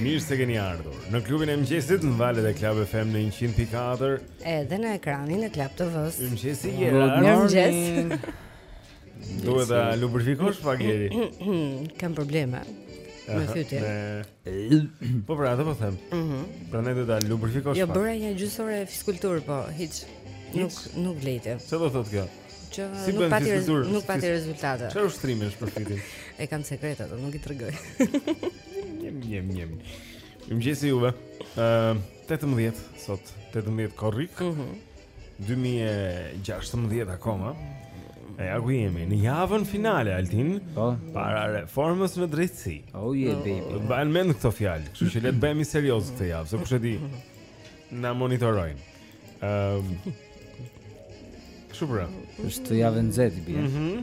Mirë se keni ardhur në klubin e mëngjesit në valët e Club FM në 100.4. Edhe në ekranin e Club TV-s. Mirëmëngjes Jeri. Mëngjes. Duhet ta lubrifikosh pak Jeri. Kam probleme. Me fytin. Po pra, atë po them. Mhm. Prandaj duhet ta lubrifikosh pak. Jo bëra një gjysmë ore fizkulturë, po hiç. Nuk nuk vlejte. Çfarë do thotë kjo? Që s'i nuk pati nuk pati rezultate. Çfarë ushtrimi është për fytin? e kam sekret atë, nuk i tregoj. Njem, njem, njem. Mirëmëngjesi juve. Uh, 18, sot 18 korrik. Mm -hmm. 2016 akoma. E ja ku jemi, në javën finale, Altin, oh. para reformës në drejtësi. Oh, yeah, baby. Do të mbahen mend këto fjalë, kështu që le të bëhemi serioz këtë javë, se kush e di, na monitorojnë. Ehm... Um, Kështu pra. Kështu javën zetë, bje. Mm -hmm.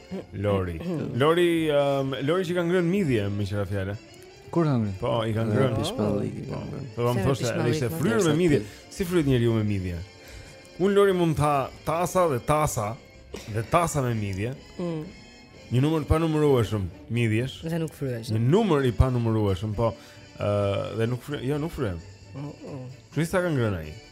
Lori. Lori, um, Lori që ka ngrënë midhje meqë ra fjala. Kur ka ngrënë? Po, i ka ngrënë pishpalli. Po, po më thoshte, ai ishte fryrë me midhje. Si fryhet njeriu me midhje? Unë Lori mund të ha tasa dhe tasa dhe tasa me midhje. Mm. Një numër të panumërueshëm midhjesh. Dhe nuk fryhesh. Një numër i panumërueshëm, po. Ëh, dhe nuk fryhem, jo, nuk fryhem. Kushedi sa ka ngrënë ai.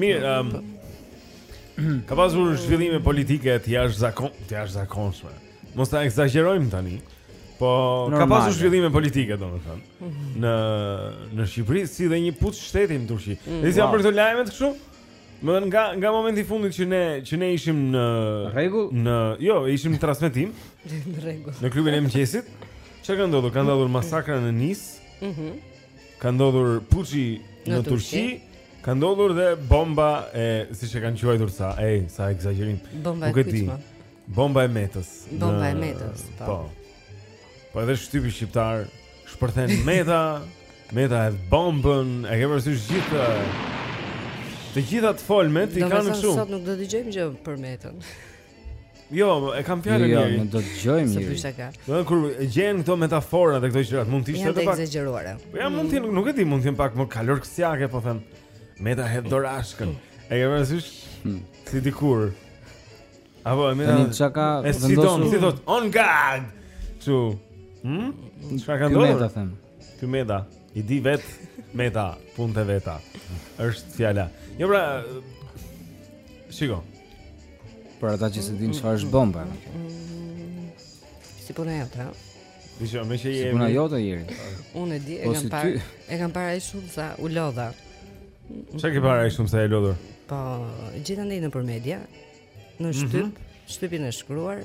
Mirë, ehm um, Ka pasur zhvillime politike të jashtëzakon, të jashtëzakonshme. Mos ta ekzagjerojmë tani. Po Normal. ka pasur zhvillime politike domethënë mm -hmm. në në Shqipëri si dhe një puç shteti në Turqi. Mm -hmm. Ezi wow. për këto lajme të kështu? Domethënë nga, nga momenti i fundit që ne, që ne ishim në... Rregull? Në, jo, ishim në transmetim. në regull. Në klubin e mëngjesit. Ça ka ndodhur? Ka ndodhur masakra në Nisë. Mm -hmm. ka ndodhur puçi në, në Turqi, ka ndodhur dhe bomba e siç e kanë quajtur sa, ej, sa ekzagjerim. Bomba e kujt? Bomba e Metës. Bomba e Metës, po. Po. Po edhe shtypi shqiptar shpërthen Meta, Meta hedh bombën, e ke parasysh gjithë Të gjitha të folmet i kanë kështu. Domethënë sot nuk do të dëgjojmë gjë për Metën. Jo, e kam fjalën e mirë. Jo, do të dëgjojmë. Sepse ka. Domethënë kur gjen këto metafora dhe këto gjëra, mund të ishte edhe pak. Janë të ekzagjeruara. Po ja mund të, nuk e di, mund të jenë pak më kalorsiake, po them. Meta hedh dorashkën. E ke parasysh? Hmm. Si dikur. Apo më tani çka ka vendosur? Si thotë, en garde. Tu. Hm? Çka ka ndodhur? Meta them. Ky Meta, i di vetë Meta, punët e veta. Është fjala. Jo pra, shiko. Për ata që s'e dinë çfarë është bomba. Si puna jote, ha? Dishë, meqë jemi... Si puna jote, Jeri? Unë e di, epo kam parë... E kam parë aq shumë sa u lodha. Ça ke parë aq shumë sa je lodhur? Po, gjithandej nëpër media, në mhm. shtyp, mm -hmm. shtypin e shkruar,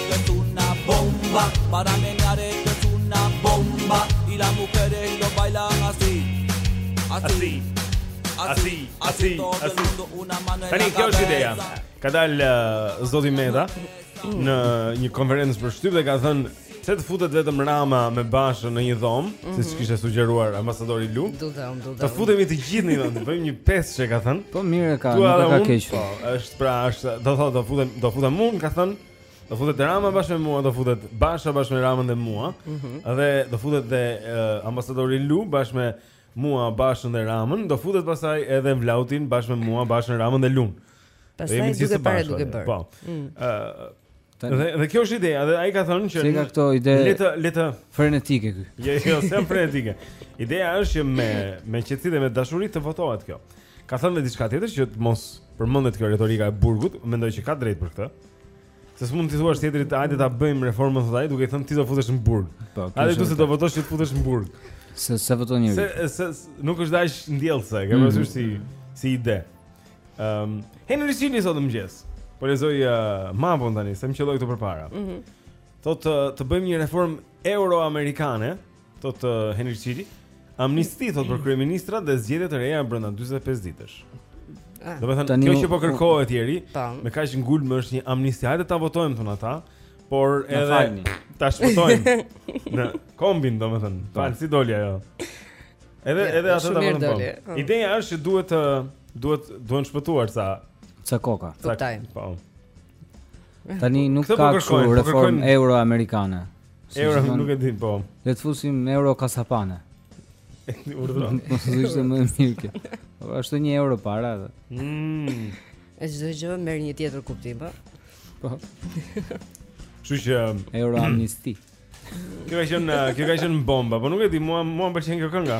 Ka dal uh, Zoti Meta në një konferencë për shtyp dhe ka thënë pse të futet vetëm Rama me Bashën në një dhomë, mm -hmm. siç kishte sugjeruar ambasadori Lu. Do të thotë. Të futemi të gjithë në një dhomë, bëjmë një pesëshe ka thënë. Po mirë ka, nuk ka keq. Po, është pra, është, do thotë do futem, do futem unë, ka thënë. Do futet Rama bashkë me mua, do futet Basha bashkë me Ramën dhe mua. Ëh. Mm -hmm. Dhe do futet dhe uh, ambasadori Lu bashkë me mua, Bashën dhe Ramën, do futet pastaj edhe Vlahutin bashkë me mua, Bashën, Ramën dhe Lun. Pastaj duke parë duke bërë. Po. Ëh. Mm. Uh, Tani. Dhe dhe kjo është ideja, dhe ai ka thënë që Ç'i ka këto ide? Le të le të frenetike ky. Jo, jo, s'është frenetike. Ideja është që me me qetësi dhe me dashuri të votohet kjo. Ka thënë dhe diçka tjetër që të mos përmendet kjo retorika e burgut, mendoj që ka drejt për këtë. Se s'mund të t'i thuash tjetrit, hajde ta bëjmë reformën thotë ai, duke i thënë ti do futesh në burg. Po, hajde ti se do votosh që të futesh në burg. Se s'e voton njeri. Se se nuk është dhe aq ndjellëse, ke mhm. parasysh si si ide. Ehm, um, Henri Çili sot mëngjes. Po lexoj uh, Mapon tani, se më qelloi këtu përpara. Mhm. Mm thotë të, të bëjmë një reformë euroamerikane. Thotë uh, Henri Çili, amnisti thotë për kryeministrat dhe zgjedhje të reja brenda 45 ditësh. Ah. Domethënë, kjo që po kërkohet ieri, me kaq ngulm është një amnisti. Hajde ta votojmë thonë ata, por edhe ta shfutojmë. Në kombin, domethënë, fal si doli ajo. Edhe ja, edhe ata ta votojnë. Po. Ah. Ideja është që duhet të duhet duhen shpëtuar ca ca koka. Sa po. Tani nuk po ka kështu po reformë euroamerikane. Si euro shikon, nuk e di po. Le të fusim euro kasapane. Urdhëron. Po do ishte më e mirë kjo. Po ashtu 1 euro para. Mm. E çdo gjë merr një tjetër kuptim, po. Po. Kështu që um, euro amnisti. Kjo ka qenë uh, kjo ka qenë bomba, po nuk e di, mua më pëlqen kjo kënga.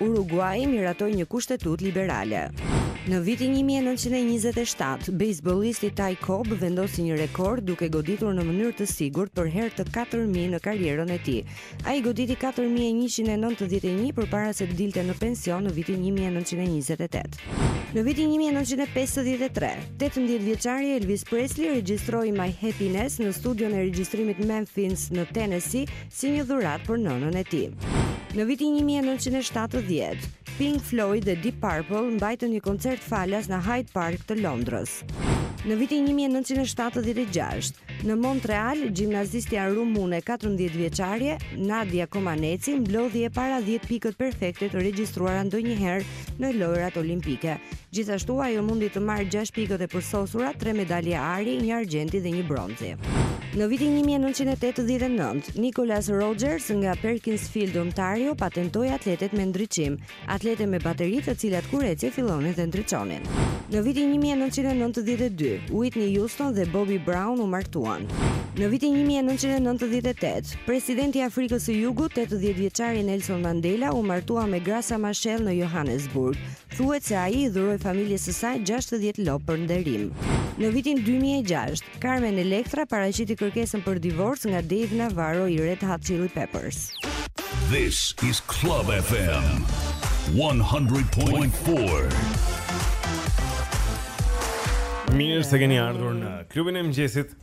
Uruguai miratoi një kushtetutë liberale. Në vitin një mijë e nëntëqind e njëzet e shtatë, bejsbollisti Ty Cobb vendosi një rekord duke goditur në mënyrë të sigurt për herë të katër mijë në karrierën e tij. Ai goditi katër mijë e njëqind e nëntëdhjetë e një përpara se të dilte në pension në vitin një mijë e nëntëqind e njëzet e tetë. Në vitin një mijë e nëntëqind e pesëdhjetë e tre, tetëmbëdhjetë vjeçari Elvis Presley regjistroi My Happiness në studion e regjistrimit Memphis në Tennessee, si një dhuratë për nënën e tij. Në vitin një mijë e nëntëqind e shtatëdhjetë, Pink Floyd dhe Deep Purple mbajtën një koncert falas në Hyde Park të Londrës. Në vitin një mijë e nëntëqind e shtatëdhjetë e gjashtë, në Montreal, gjimnastja rumune katërmbëdhjetë vjeçare, Nadia Comaneci mblodhi e para dhjetë pikët perfekte të regjistruara ndonjëherë në lojrat olimpike. Gjithashtu ajo mundi të marrë 6 pikët e përsosura, 3 medalje ari, një argjenti dhe një bronzi. Në vitin 1989, Nicholas Rogers nga Perkinsfield, Ontario, patentoi atletet me ndriçim, atlete me bateri të cilat kur ecje fillonin dhe ndriçonin. Në vitin 1992, Whitney Houston dhe Bobby Brown u martuan. Në vitin 1998, Presidenti i Afrikës së Jugut, 80 vjeçari Nelson Mandela u martua me Graça Machel në Johannesburg. Thuhet se ai i dhuroi familjes së saj 60 lopë për nderim. Në vitin 2006, Carmen Electra paraqiti kërkesën për divorc nga Dave Navarro i Red Hot Chili Peppers. This is Club FM 100.4. Mirë se keni ardhur në klubin e mëngjesit.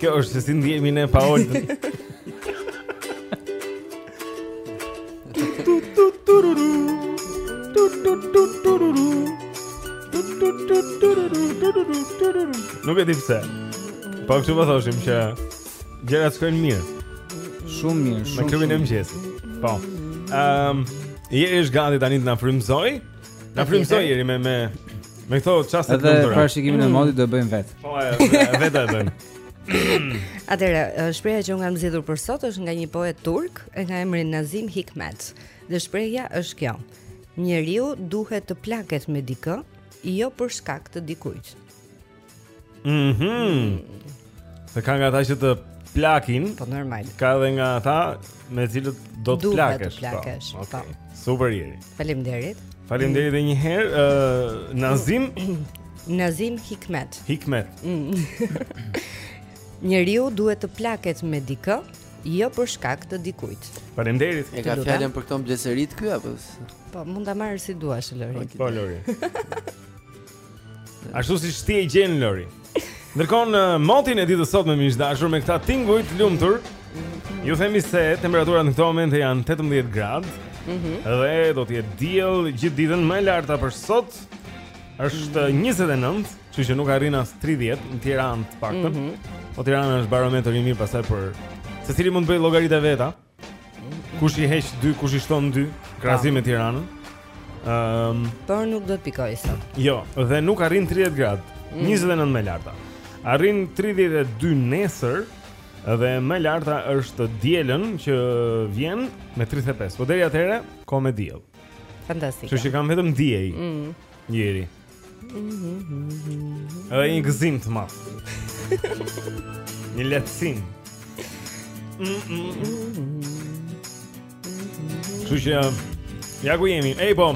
Kjo është se si ndihemi ne pa Oltën. Nuk e di pse. Po kështu po thoshim që gjërat shkojnë mirë. Shumë mirë, shumë. Me klubin e mëngjesit. Po. Ehm, um, Jeri është gati tani të na frymëzojë? Na frymëzoi Jeri me me me këto çaste të lumtura. Edhe parashikimin e mm. motit do e bëjmë vetë. Po, vetë do e bëjmë. Atëherë, shprehja që unë kam zgjedhur për sot është nga një poet turk, e ka emrin Nazim Hikmet. Dhe shprehja është kjo: Njeriu duhet të plaket me dikë, jo për shkak të dikujt. Mhm. Mm Ka nga ata që të plakin. Po normal. Ka edhe nga ata me të cilët do të plakesh. Do të po, plakesh. Po. Okay. Po. Super Jeri. Faleminderit. Faleminderit edhe një herë. Ë uh, Nazim Nazim Hikmet. Hikmet. Mm. Njeriu duhet të plaket me dikë, jo për shkak të dikujt. Faleminderit. E ka fjalën për këto mblesëritë ky apo? Po, mund ta marrësh si duash Lori. Po Lori. Ashtu si ç'ti e gjen, Lori Ndërkohë motin e ditës sot miq të dashur Me këta tinguj të lumtur Ju themi se temperaturat në këto momente janë 18 gradë mm -hmm. Dhe do të jetë diell gjithë ditën më e larta për sot është 29 Kështu që nuk arrin as 30 Në Tiranë të paktën mm -hmm. Po Tirana është barometër i mirë pastaj për Secili mund të bëjë llogaritë e veta Kush i heq dy, kush i shton dy, krahasim me Tiranën. Ëm, um, por nuk do të pikojë sot. Jo, dhe nuk arrin 30 gradë, mm. 29 më e larta. Arrin 32 nesër dhe më e larta është të dielën që vjen me 35. Po deri atëherë, kohë me diell. Fantastike. Kështu që kemi vetëm diell. Mm. Jeri. Edhe një gëzim të madh. Një lehtësim. Kështu që ja ku jemi. Ej po.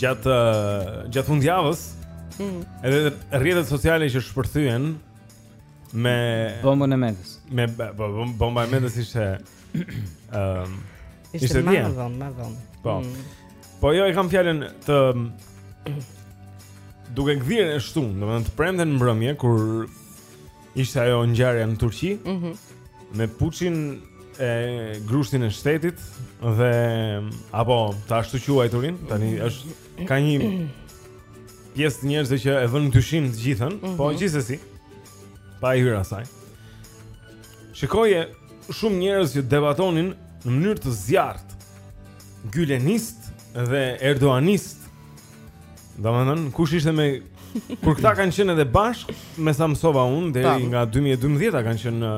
Gjatë eh, gjatë fundjavës, mm. edhe rrjetet sociale që shpërthyen me bomba e madhe. Me bomba e madhe ishte Ëm Ishte më vonë, më vonë. Po. Mm. Po jo e kam fjalën duke gdhirë e shtunë, domethënë të premten në mbrëmje, kur ishte ajo ngjarja në Turqi, mm -hmm. me puçin e grushtin e shtetit, dhe, apo, të ashtuquajturin, tani është, ka një pjesë të njerëzve që e vënë në dyshim të gjithën, mm -hmm. po mhm. gjithsesi, pa i hyrë asaj. Shikoje shumë njerëz që debatonin në mënyrë të zjarrtë. Gylenistë dhe erdoganistë. Domethënë, kush ishte me kur këta kanë qenë edhe bashkë, me sa mësova unë deri nga 2012-a kanë qenë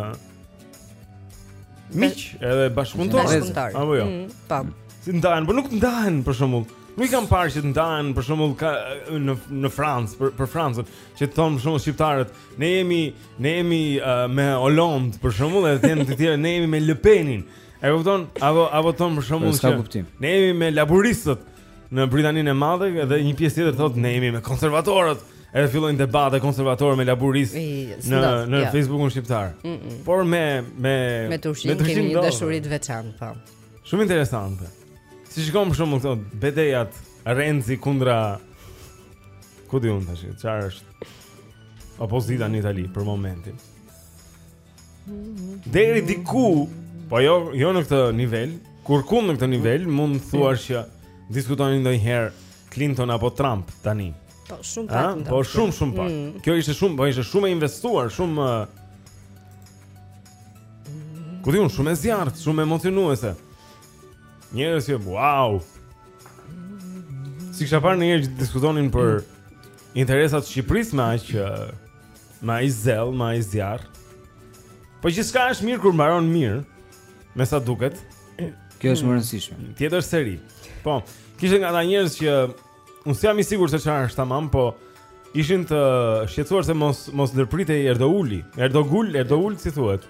miq edhe bashkëpunëtorë. Apo jo. Mm, po. Si ndahen, por nuk ndahen për shembull. Nuk kam parë që të ndahen për shembull në në Francë, për për Francën, që të thonë për shembull shqiptarët, ne jemi Ne jemi uh, me Hollande për shembull, edhe tani të tjerë ne jemi me Le Penin. E kupton? Apo apo thon për shembull po, që ne jemi me laburistët në Britaninë e Madhe dhe një pjesë tjetër thotë ne jemi me konservatorët. Edhe fillojnë debate konservatorë me laburistë në në ja. Facebookun shqiptar. Mm -mm. Por me me me Turqinë, me Turqinë kemi një dashuri të veçantë, po. Shumë interesante. S'i shikon për shembull këto betejat Renzi kundra ku di unë tash, çfarë është? Opozita në Itali për momentin. Deri diku, po jo, jo në këtë nivel, kurrkund në këtë nivel mund të thuash që diskutonin ndonjëherë Clinton apo Trump tani. Po shumë pak. Po shumë shumë pak. Mm. Kjo ishte shumë, po ishte shumë e investuar, shumë ku di unë shumë e zjarrtë, shumë emocionuese. Njerëz që wow. S'i kisha parë ndonjëherë të diskutonin për interesat e Shqipërisë me aq me aq zell, me aq zjarr. Po gjithçka është mirë kur mbaron mirë, me sa duket. Kjo është e rëndësishme. Mm, tjetër seri. Po, kishte nga ata njerëz që unë s'jam i sigurt se çfarë është tamam, po ishin të shqetësuar se mos mos ndërpritej Erdouli. Erdogul, Erdoul si thuhet.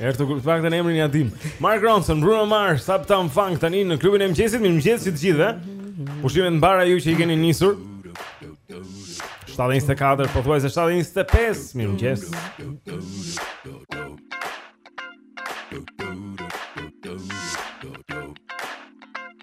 Ertugrulit paktën emrin ia dimë Mark Ronson, Bruno Mars, Uptown Funk tani në klubin e mëngjesit, mirëmëngjesi të gjithëve Pushime të mbara ju që i keni nisur 7.24, pothuajse 7.25, mirëmëngjes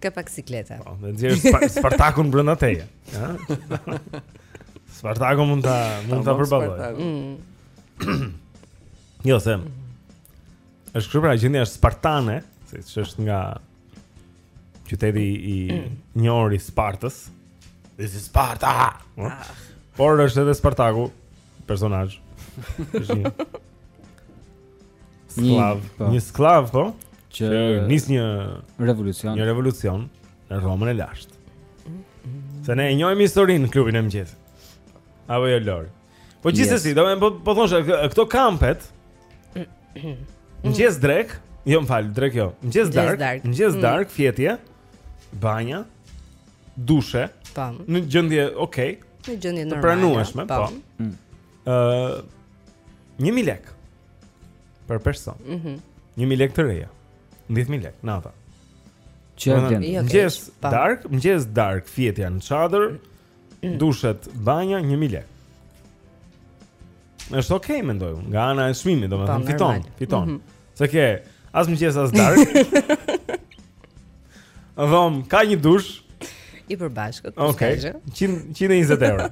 Ka pak sikleta. Po, dhe nxjerr spa, Spartakun brenda teje, ha? Spartakun mund ta mund ta përballoj. Mm. jo, se. Është kështu pra gjendja është spartane, se është nga qyteti i njohur i Spartës. This is Sparta. Ah. Por është edhe Spartaku personazh. Skllav, po. një skllav po, që nis një revolucion. Një revolucion në Romën e lashtë. Se ne e njohim historinë në klubin e mëngjesit. Apo jo Lori. Po gjithsesi, yes. domethënë po po thosha këto kampet. Mëngjes drekë, jo më fal, drekë jo. Mëngjes darkë, mëngjes mm. darkë, fjetje, banja, dushe, tam. Në gjendje, okay. Në gjendje normale. Të pranueshme, po. po. Mm. ë uh, 1000 lek për person. Mhm. Mm 1000 lek të reja. 10000 lek nata. Çfarë? Jo, mëngjes darkë, mëngjes darkë, fjetja në çadër, mm. dushet, banja 1000 lek. Është ok, mendoj unë, nga ana e çmimit, domethënë po, fiton, fiton. Mm -hmm. Se s'ke as mëngjes as darkë. Dhomë, ka një dush të përbashkët. Okej. Okay. 120 euro.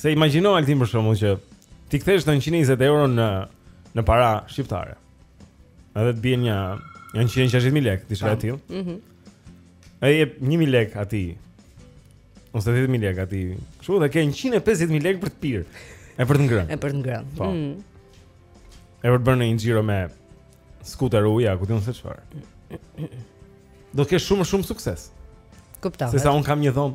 Se imagjino Altin për shembull që t'i kthesh 120 euro në në para shqiptare. Edhe të bie një 160000 lekë diçka e tillë. Mhm. Mm Ai jep 1000 lekë aty. Ose 10000 lekë aty. Kështu dhe ke 150000 lekë për të pirë. E për të ngrënë. E për të ngrënë. Po. Mm -hmm. E për të bërë një xhiro me skuter uji, ku di unë se çfarë. Do të kesh shumë shumë sukses. Kuptoj. Sesa unë kam një dhomë.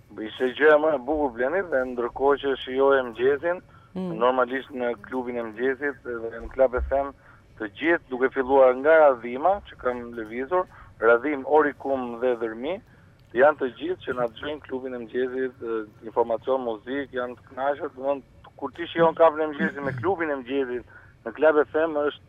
Ishte gjëja më e bukur Blendi dhe ndërkohë që shijoje mëngjesin, mm. normalisht në klubin e mëngjesit dhe në Club FM, të gjithë duke filluar nga Radhima që kam lëvizur, Radhimë Orikum dhe Dhërmi, janë të gjithë që na dëgjojnë klubin e mëngjesit, informacion, muzikë, janë të kënaqur, domthonë kur ti shijon kafen e mëngjesit me klubin e mëngjesit në Club FM është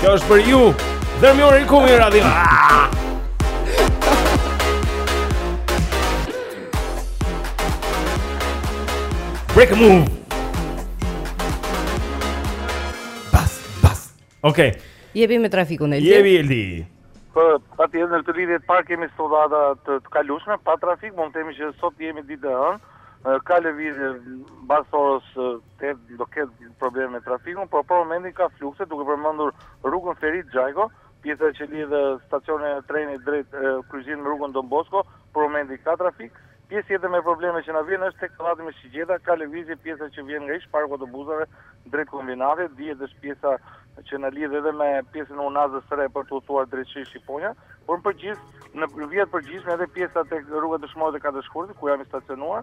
Kjo është për ju Dhërmi Orikumi Radhima Break a move Bas, bas Ok Jepi me trafikun Eldi Jepi Eldi Po, patjetër në këtë lidhje të parë kemi situata të, të kalueshme, pa trafik, mund të themi që sot jemi ditë e hënë, ka lëvizje mbas orës Te do ketë probleme me trafikun, por për momentin ka flukse, duke përmendur rrugën Ferit Xhajko, pjesa që lidh stacionin e trenit drejt kryqëzimit me rrugën Don Bosko, për momentin ka trafik. Pjesë tjetër me probleme që na vjen është tek pallati me shigjeta, ka lëvizje pjesa që vjen nga ish parku i autobusëve drejt kombinatit, dihet është pjesa që na lidh edhe me pjesën e Unazës së Re për të udhëtuar drejt Shish Shqiponja, por në përgjithë në vija të përgjithshme edhe pjesa tek rruga Dëshmorët e Katër Shkurtit ku jam i stacionuar,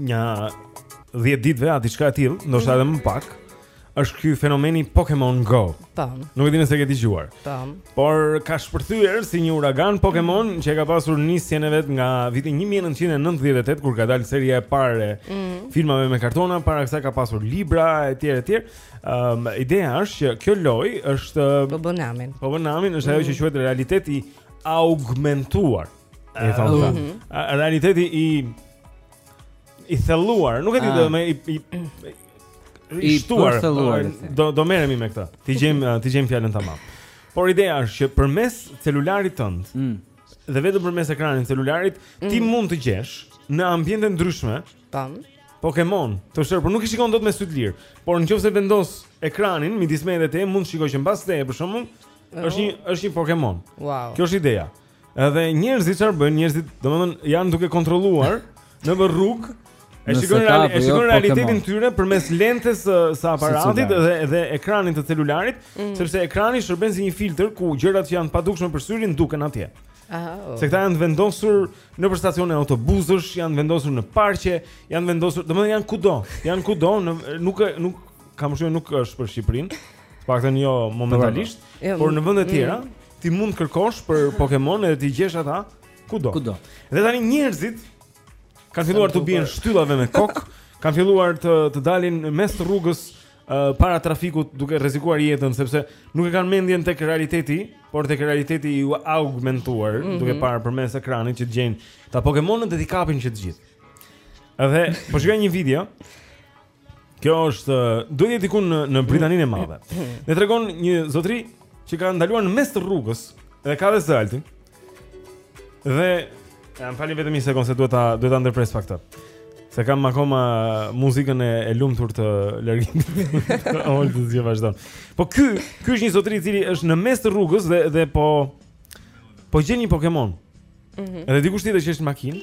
Nja 10 ditëve a diçka e tillë, ndoshta edhe më pak, është ky fenomeni Pokemon Go. Po. Nuk e di nëse e ke dëgjuar. Po. Por ka shpërthyer si një uragan Pokemon që e ka pasur nisjen e vet nga viti 1998 kur ka dalë seria e parë e mm. filmave me kartona, para kësaj ka pasur libra etj etj. Ëm um, ideja është që kjo lojë është po bën namin. Po bën namin është mm. ajo që quhet realiteti i augmentuar. E thonë këta. Mhm. A- Realiteti i i thelluar, nuk e di Ah. do me i i I i shtuar. përthelluar, le të them. Do do merremi me këtë. T'i gjejmë eh, t'i gjejmë fjalën tamam. Por ideja është që përmes celularit tënd Mm. dhe vetëm përmes ekranit të celularit ti Mm. mund të gjesh në ambiente të ndryshme Tam. Pokemon, të fshehur, por nuk i shikon dot me sy të lirë. Por nëqoftëse vendos ekranin midis meje dhe teje, mund të shikoj që mbas teje, për shembull, është një është një Pokemon. Wow. Kjo është ideja. Edhe njerëzit çfarë bëjnë? Njerëzit, domethënë, janë duke kontrolluar në rrugë. E shikojnë real, e jo, shikojnë realitetin e tyre përmes lentes së, së aparatit dhe dhe ekranit të celularit, mm. sepse ekrani shërben si një filtër ku gjërat që janë të padukshme për syrin duken atje. Oh. Se këta janë të vendosur nëpër stacione autobusësh, janë të vendosur në parqe, janë vendosur, domethënë janë kudo, janë kudo, në, nuk nuk kam shumë nuk është për Shqipërinë, të paktën jo momentalisht, jo, por në vende të mm. tjera ti mund të kërkosh për Pokemon edhe t'i gjesh ata kudo. Kudo. Dhe tani njerëzit kanë filluar t'u bien shtyllave me kokë, kanë filluar të të dalin mes rrugës uh, para trafikut duke rrezikuar jetën sepse nuk e kanë mendjen tek realiteti, por tek realiteti i augmentuar, mm -hmm. duke parë përmes ekranit që të gjejnë këta Pokemonët dhe t'i kapin që të gjithë. Edhe po shikoja një video Kjo është duhet të jetë diku në në Britaninë e Madhe. Dhe tregon një zotëri që ka ndaluar në mes të rrugës dhe ka dhe zë, Altin. Dhe më fal vetëm një sekondë se duhet ta duhet ta ndërpres pak këtë. Se kam akoma muzikën e, e lumtur të largimit. Ol të zgjë vazhdon. Po ky, ky është një zotëri i cili është në mes të rrugës dhe dhe po po gjen një Pokemon. Mhm. Mm dhe dikush tjetër që është në makinë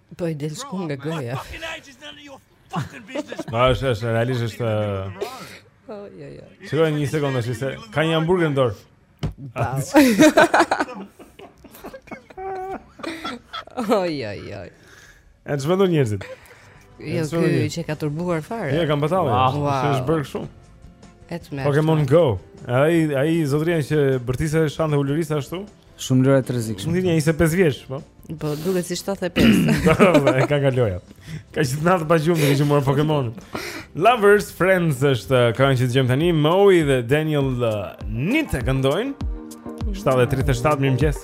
Po i del shku nga goja. Ma është, është, realisht është... Po, jo, jo. Qërë një sekundë është, se ka një hamburger në dorë. Bau. Oj, oj, oj. E të çmendur njerëzit. Jo, kjo që ka tërbuar fare. Jo, kam batalë, wow. është wow. është bërë shumë. Pokemon Go. Ai ai zotria që bërtiste e shante ulëriste ashtu. Shumë lojëra të rrezikshme. Nuk jeni 25 vjeç, po. Po duket si 75. Po, e ka kaluar. Ka gjithë natën pa gjumë që mor Pokémon. Lovers Friends është uh, këngë që dëgjojmë tani, Moe dhe Daniel uh, Nita këndojnë. 7:37 mirëmëngjes.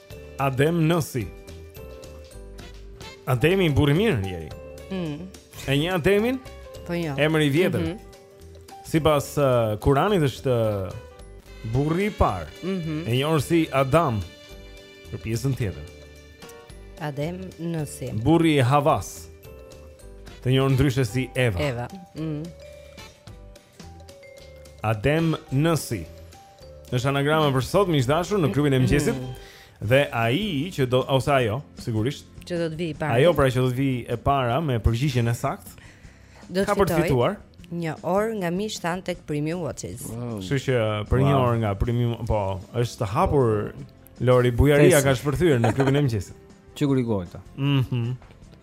Adem Nësi. Ademi burrë i mirë Jeri. Mm. E njeh Ademin? Po jo. Emër i vjetër. Mm -hmm. Sipas uh, Kuranit është uh, burri i parë. Mm -hmm. I njohur si Adam për pjesën tjetër. Adem Nësi. Burri i Havas. Të njohur ndryshe si Eva. Eva. Mm. Adem Nësi është anagrama për sot miq të dashur në klubin e mëngjesit mm. dhe ai që do ose ajo sigurisht që do të vijë i pari. Ajo pra që do të vijë e para me përgjigjen e saktë. Do të fitojë një orë nga miqtë tanë tek Premium Watches. Kështu që për një orë nga Premium, po, është e hapur Lori Bujaria ka shpërthyer në klubin e mëngjesit. Çiku Rigolta. Mhm.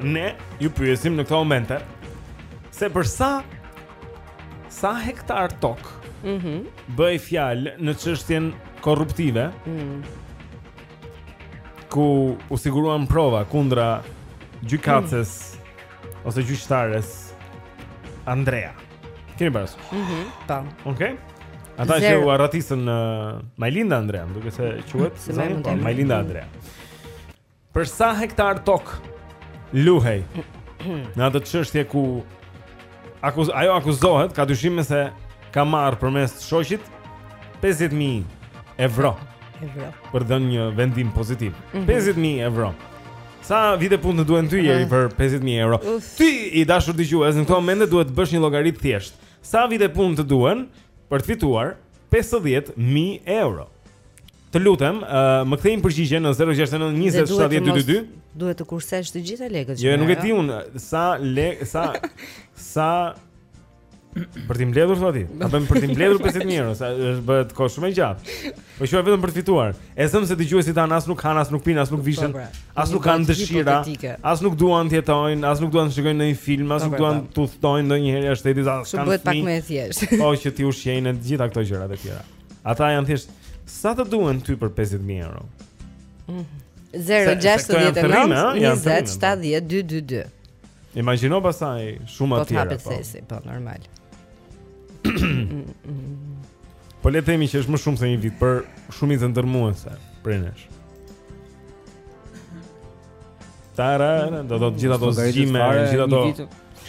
Ne ju pyesim në këto momente se për sa sa hektarë tokë. Mhm. Mm bëhej fjalë në çështjen korruptive. Mhm. Mm ku u siguruan prova kundra gjykatëses mm. ose gjyqtares Andrea. Keni parasysh? Mhm. Mm Tam. Po. Okej. Okay. Ata që u arratisën uh, Majlinda Andrea, më duket se quhet, mm, po, Majlinda Andrea. Për sa hektarë tokë luhej? Në atë çështje ku akuz ajo akuzohet, ka dyshime se ka marrë përmes shoqit 50000 euro. Euro. Për të dhënë një vendim pozitiv. Mm -hmm. 50000 euro. Sa vite punë të duhen ty Jeri ah. për 50000 euro? Uf. Ty i dashur dëgjues, në këto momente duhet të bësh një llogari të thjeshtë. Sa vite punë të duhen për të fituar 50000 euro? Të lutem, uh, më ktheni përgjigje në 069 20 70 222. Duhet të kursesh të gjitha lekët. Jo, nuk e di un sa lekë sa sa për t'i mbledhur thua ti. A po për t'i mbledhur 50000 euro, sa është bëhet kohë shumë e gjatë. Po them vetëm për të fituar. E them se dëgjuesit tanë as nuk hanë, as nuk pinë, as nuk vishen, po, pra, as nuk kanë dëshira, as nuk duan të jetojnë, as nuk duan të shikojnë ndonjë film, as po, nuk pra, duan pra. të udhtojnë ndonjëherë jashtë shtetit, as kanë. Shumë bëhet pak më e thjeshtë. Po që t'i ushqejnë të gjitha këto gjëra të tjera. Ata janë thjesht sa të duhen ty për 50000 euro. Mm -hmm. 0-69-20-70-2-2-2 Imagjino pastaj shumat e tjera Po të hapet sesi, po normal Po le të themi që është më shumë se një vit për shumicën dërrmuese prej nesh Tara, do të gjitha ato zgjime, gjitha ato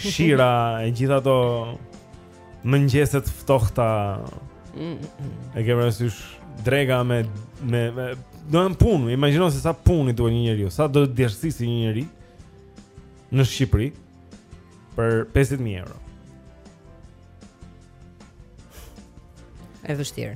shira, gjitha ato mëngjese të ftohta. Mm, mm. E ke parasysh drega me me, me do të punë, imagjino se sa punë i duhet një njeriu, sa do të djersijë një njeri në Shqipëri për 50000 euro. E vështirë.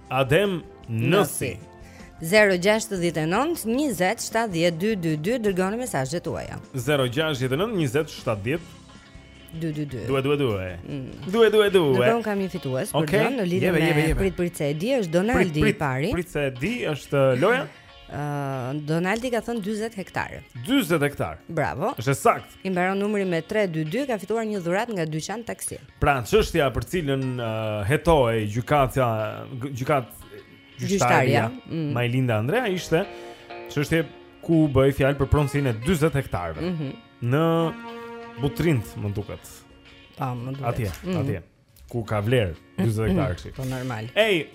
Adem Nësi 0-69-20-70-2-2-2 Dërgoni mesazhet tuaja 0-69-20-70-2-2-2 Due, due, due Due, due, due Ndërkohë kam një fitues Për okay. ndërkohë në lidhje me Prit Prit se e di është Donaldi i pari Prit se e di është uh, Loja Uh, Donaldi ka thënë 40 hektarë. 40 hektarë. Bravo. Është e saktë. I mbaron numri me 322, ka fituar një dhuratë nga dyqan taksi. Pra, çështja për cilën uh, hetohej gjykatja, gjykat gjyqtarja, mm. Majlinda Andrea ishte çështje ku bëhej fjalë për pronësinë e 40 hektarëve. Mm -hmm. Në Butrint, më duket. Po, më duket. Atje, mm. atje. ku ka vlerë 40 hektarë kështu. Po normal. Ej.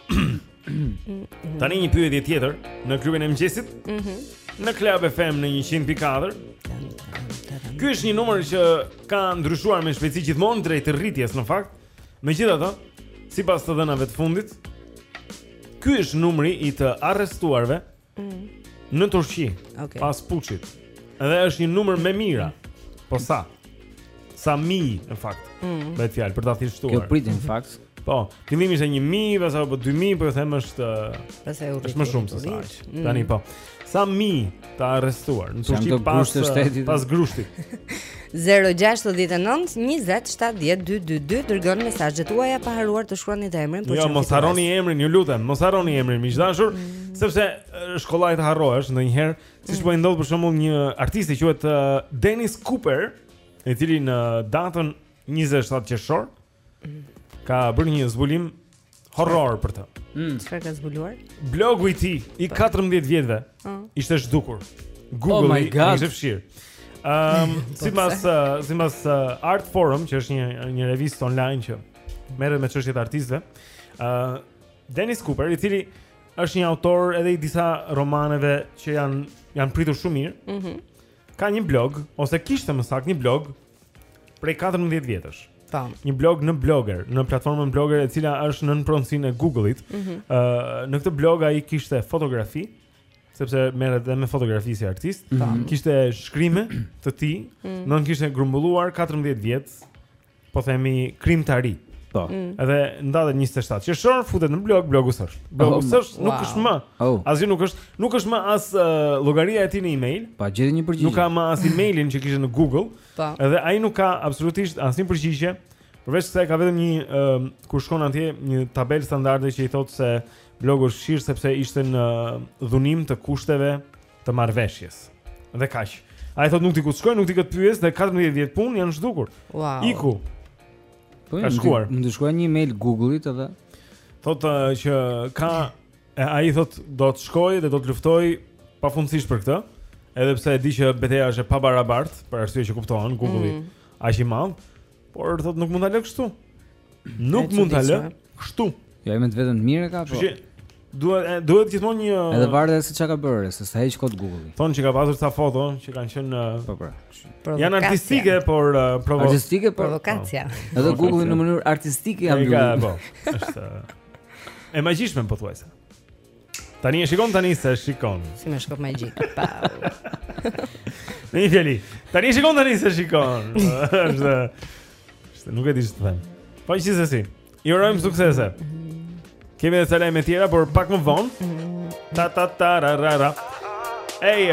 Tani një pyetje tjetër në klubin e mëngjesit. Mhm. Mm në Club FM në 100.4. Ky është një numër që ka ndryshuar me shpejtësi gjithmonë drejt rritjes në fakt. Megjithatë, sipas të dhënave të fundit, ky është numri i të arrestuarve Në Turqi, okay. pas puçit. Edhe është një numër me mijëra. Po sa? Sa mijë në fakt. Mm. Bëhet fjalë për ta thjeshtuar. Kjo pritej në fakt. Po, fillimi ishte 1000, pastaj apo 2000, po ju them është pastaj u është më shumë se aq. Mm. Tani po. Sa mijë të arrestuar në Turqi pas grushtit. Pas grushtit. Zero gjashtëdhjetë e nëntë njëzet shtatëdhjetë dy dy dy dërgoni mesazhet tuaja pa harruar të shkruani dhe emrin për jo, çfarë. Jo, mos harroni emrin, ju lutem, mos harroni emrin, miq të dashur, mm. sepse është kollaj të harrohesh ndonjëherë, siç mm. po i ndodh për shembull një artisti, quhet uh, Dennis Cooper, i cili në datën 27 qershor Ka bërë një zbulim horror për të. Mm. Çfarë ka zbuluar? Blogu i tij i 14 vjetëve mm. ishte zhdukur. Google oh e kishte fshirë. Ehm, um, sipas uh, sipas uh, Art Forum, që është një një revistë online që merret me çështjet e artistëve. Ë uh, Dennis Cooper, i cili është një autor edhe i disa romaneve që janë janë pritur shumë mirë. Mhm. Mm ka një blog ose kishte më saktë një blog prej 14 vjetësh. Tam. Një blog në Blogger, në platformën Blogger e cila është nën pronësinë e Google-it. Ëh, mm -hmm. uh, në këtë blog ai kishte fotografi, sepse merret edhe me fotografi si artist. Mm -hmm. Kishte shkrime të tij, mm -hmm. domethënë kishte grumbulluar 14 vjet po themi krijimtari. Po. Mm. Edhe në datën 27 qershor futet në blog, blogu s'është. Oh, blogu s'është, nuk është më. Oh. Asgjë nuk është, nuk është më as uh, llogaria e tij në email. Pa gjetur një përgjigje. Nuk ka më as emailin që kishte në Google. Po. Edhe ai nuk ka absolutisht asnjë përgjigje. Përveç se ka vetëm një uh, kur shkon atje një tabelë standarde që i thotë se blogu është fshirë sepse ishte në dhunim të kushteve të marrëveshjes. Dhe kaq. Ai thotë nuk di ku të shkoj, nuk di kë të pyes, dhe 14 vjet punë janë zhdukur. Wow. Iku. Po, ka shkuar. Mund të shkruaj një email Google-it edhe. Thotë që ka e ai thotë do të shkoj dhe do të luftoj pafundësisht për këtë, edhe pse e di që beteja është e pabarabartë, për arsye që kuptohen Google-i mm. aq i madh. Por thotë nuk mund ta lë kështu. Nuk mund ta lë kështu. Jo, ja, me të vërtetë mirë ka, po. Duhet duhet gjithmonë një Edhe varet se çka ka bërë, se s'e heq kot Google-i. Thonë që ka pasur ca foto që kanë qenë po pra. Janë artistike, por uh, provo... artistike po. Provokacia. Po. Edhe Google-i në mënyrë artistike janë bërë. Po. Është e magjishme pothuajse. Tani e shikon tani s'e shikon. Si me shkop magjik. Pa. Në një fjali. Tani e shikon tani s'e shikon. Është. Është nuk e di ç'të them. Po i thjesht si. I urojmë suksese. Kemi edhe ca lajme të tjera, por pak më vonë. Ta ta ta ra ra ra. Ej.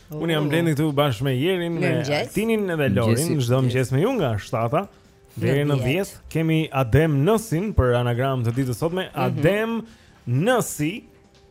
Oh. Unë jam Blendi këtu bashkë me Jerin, me Tinin dhe Lorin, çdo mëngjes me ju nga 7-a deri në 10. Kemi Adem Nësin për anagram të ditës sotme mhm. Adem Nësi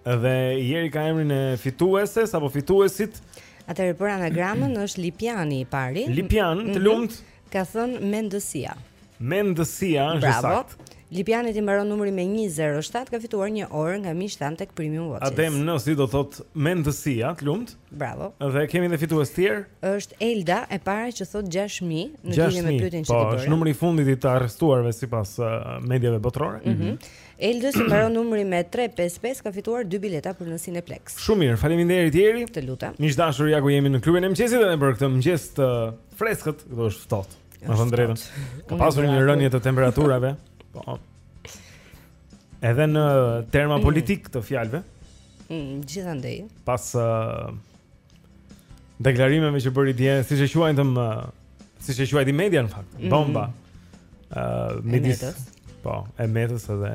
dhe Jeri ka emrin e fitueses apo fituesit. Atëherë për anagramën është Lipiani i pari. Lipian, të mhm. lumtë. Ka thënë mendësia. Mendësia është e saktë. Bravo. Lipianit i mbaron numri me 107, ka fituar një orë nga miqtë tanë tek Premium Watches. Adem Nësi do të thotë mendësia, të lumtë. Bravo. Dhe kemi edhe fitues të tjerë. Është Elda e para që thotë 6000 në lidhje me pyetjen që ti po, bëre. Po, është numri i fundit i të arrestuarve sipas uh, mediave botërore. Mhm. Mm Eldës i mbaron numri me 355, ka fituar dy bileta për në Cineplex. Shumë mirë, faleminderit Jeri. Të lutem. Miq të dashur, ja ku jemi në klubin e mëngjesit dhe për këtë mëngjes të Freskët, këtu është ftohtë. Me thënë të drejtën. Ka pasur një rënie të temperaturave. Po. Edhe në terma mm. politikë të fjalëve. Mm, gjithandej. Pas uh, deklarimeve që bëri dje, siç e quajtëm, uh, siç e quajti media në fakt, mm. bomba. Ëh, uh, midis. Po, e Metës edhe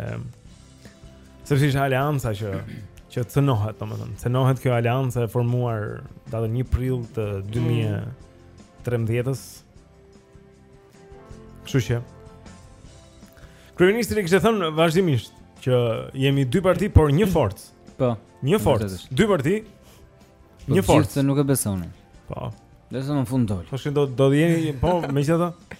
Sepse ishte aleanca që që cënohet, domethënë, cënohet kjo aleanca e formuar datën 1 prill të 2013-s. Kështu që Kryeministri kishte thënë vazhdimisht që jemi dy parti, por një forcë. Po. Një forcë, dy parti, po, një forcë. Gjithsesi nuk e besonin. Po. Dhe sa më fund doli. Po shin do do jeni, po, megjithatë.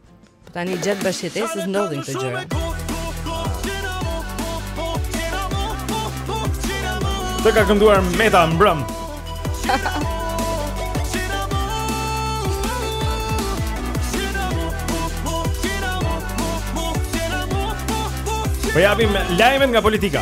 Tani gjatë bashkëjetesës ndodhin këto gjëra. Të ka kënduar Meta mbrëm. Po japim lajmet nga politika.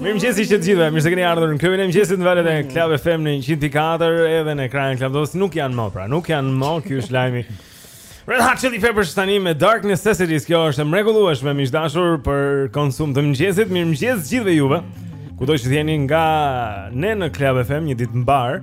Mirëmëngjesi të gjithëve, mirë se keni ardhur në klubin e mëngjesit në valët e Club FM në 104 edhe në ekranin e Club TV-së Nuk janë mo pra, nuk janë mo, ky është lajmi Red Hot Chili Peppers tani me Dark Necessities Kjo është e mrekullueshme, miq të dashur për konsum të mëngjesit Mirëmëngjes gjithëve juve Kudo që të jeni nga ne në Club FM një ditë mbarë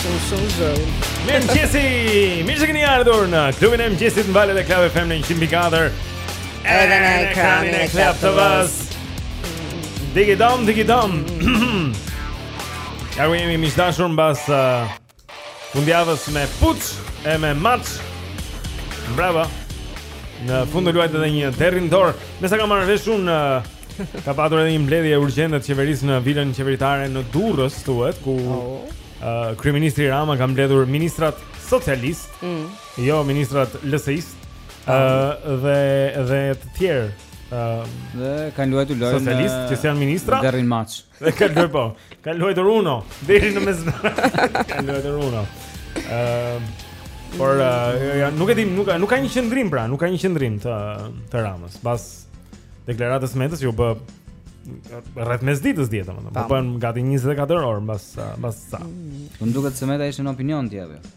Shumë shumë zërin Mirëmëngjesi Mirë se keni ardhur në klubin e mëngjesit në valët e Club FM në 100.4 Edhe në ekranin e Club TV-së Digi dom, digi dom Ja ku jemi miq të dashur mbas uh, Fundjavës me puç e me maç Bravo Në fund u luajt edhe një derri në dorë Me sa kam marrë vesh unë uh, Ka patur edhe një mbledhje urgjente të qeverisë në vilën qeveritare në Durrës, thuhet, ku ë oh. uh, kryeministri Rama ka mbledhur ministrat socialistë, mm. jo ministrat LSI-istë, ë uh, dhe dhe të tjerë. ë uh, dhe kanë luajtur lojën socialistë që s'janë ministra. Derrin Maç. Dhe ka luaj po. Ka luajtur Uno deri në mes. Ka luajtur Uno. Ëm por ja nuk e di, nuk ka nuk ka një qëndrim pra, nuk ka një qëndrim të të Ramës. Pas deklaratës Metës që u bë rreth mesditës dje domethënë. Po bën gati 24 orë mbas mbas sa. Unë mm. duket se Meta ishte në opinion ti apo? Jo?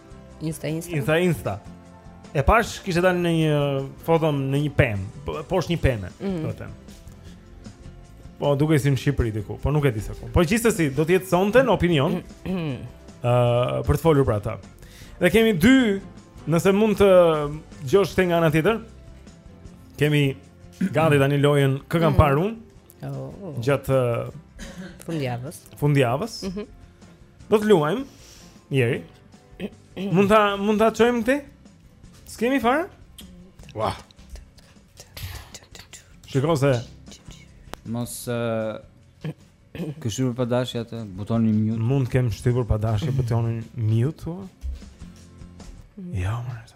Insta Insta. Insta Insta. E pashë kishte dalë në një foto në një pemë, po, poshtë një peme, mm -hmm. thotë. Po dukej si në Shqipëri diku, po nuk e di se ku. Po gjithsesi do të jetë sonte në opinion. Ëh, uh, për të folur për ata. Dhe kemi dy, nëse mund të dëgjosh te nga ana tjetër. Kemi gati tani lojën kë kam mm -hmm. parë unë. Oh. Gjatë fundjavës. Fundjavës. Mhm. Mm do të luajmë Jeri. mund ta mund ta çojmë ti? S'kemi fare? Ua. Wow. Shiko se mos uh, kështu pa dashje atë butonin mute. Mund të kem shtypur pa dashje butonin mute thua? Jo, më rëndë.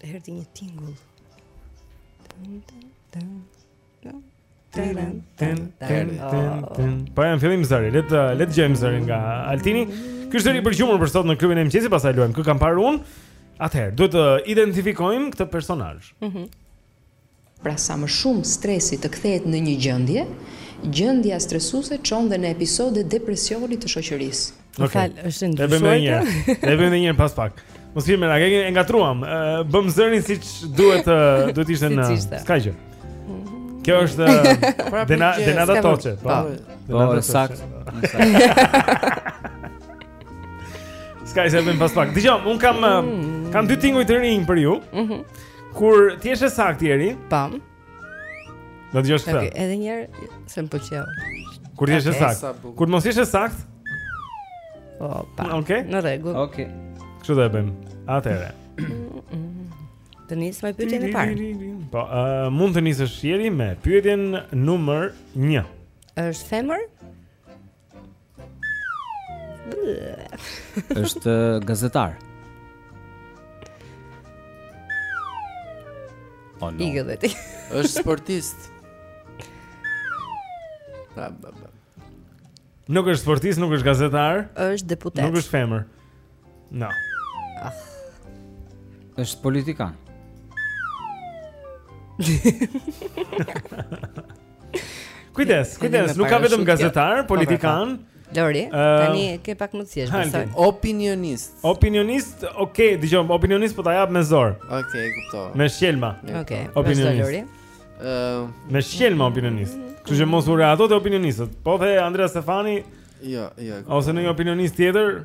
Erdhi një tingull. Tan tan tan. Tan. Po në fillim zëri, le të le të dëgjojmë zërin nga Altini. Ky është zëri i përgjumur për sot në klubin e mëngjesit, pastaj luajmë kë kam parë unë. Atëherë, duhet të identifikojmë këtë personazh. Mhm. Mm Pra sa më shumë stresi të kthehet në një gjendje, gjendja stresuese çon dhe në episode depresioni të shoqërisë. Më fal, është e ndryshuar. E bëjmë një herë. E bëjmë edhe një herë pas pak. Mos vjen me rakë, e ngatërruam. Bëmë zërin siç duhet, duhet të ishte në. S'ka gjë. Kjo është pra, Dena Denada Toçe. Po. Po, po saktë. S'ka gjë se bëjmë pas pak. Dëgjo, unë kam mm. kam dy tinguj të rinj për ju. Mhm. Kur ti je saktë Jeri? Po. Do të jesh saktë. Edhe një herë se më pëlqeu. Kur ti je saktë. Kur mos je saktë? Po, pa. Okej. Në rregull. Okej. Kështu do e bëjmë? Atëherë. Të nis me pyetjen e parë. Po, uh, mund të nisësh Jeri me pyetjen numër 1. Është femër? Është gazetar. Oh, no. Ike dhe ti. Është sportist. Ba, ba, ba. Nuk është sportist, nuk është gazetar. Është deputet. Nuk është femër. No. Ah. Është politikan. kujdes, kujdes, nuk ka vetëm gazetar, politikan. Po, po, po. Lori, uh, tani e ke pak më të thjeshtë, besoj. Opinionist. Opinionist, okay, dëgjoj, opinionist po ta jap me zor. Okay, kuptoj. Me shkelma. Okay, opinionist. Lori. Ëm, uh, me shkelma opinionist. Kështu që mos u re ato te opinionistët. Po the Andrea Stefani. Jo, jo. Ose ndonjë opinionist tjetër.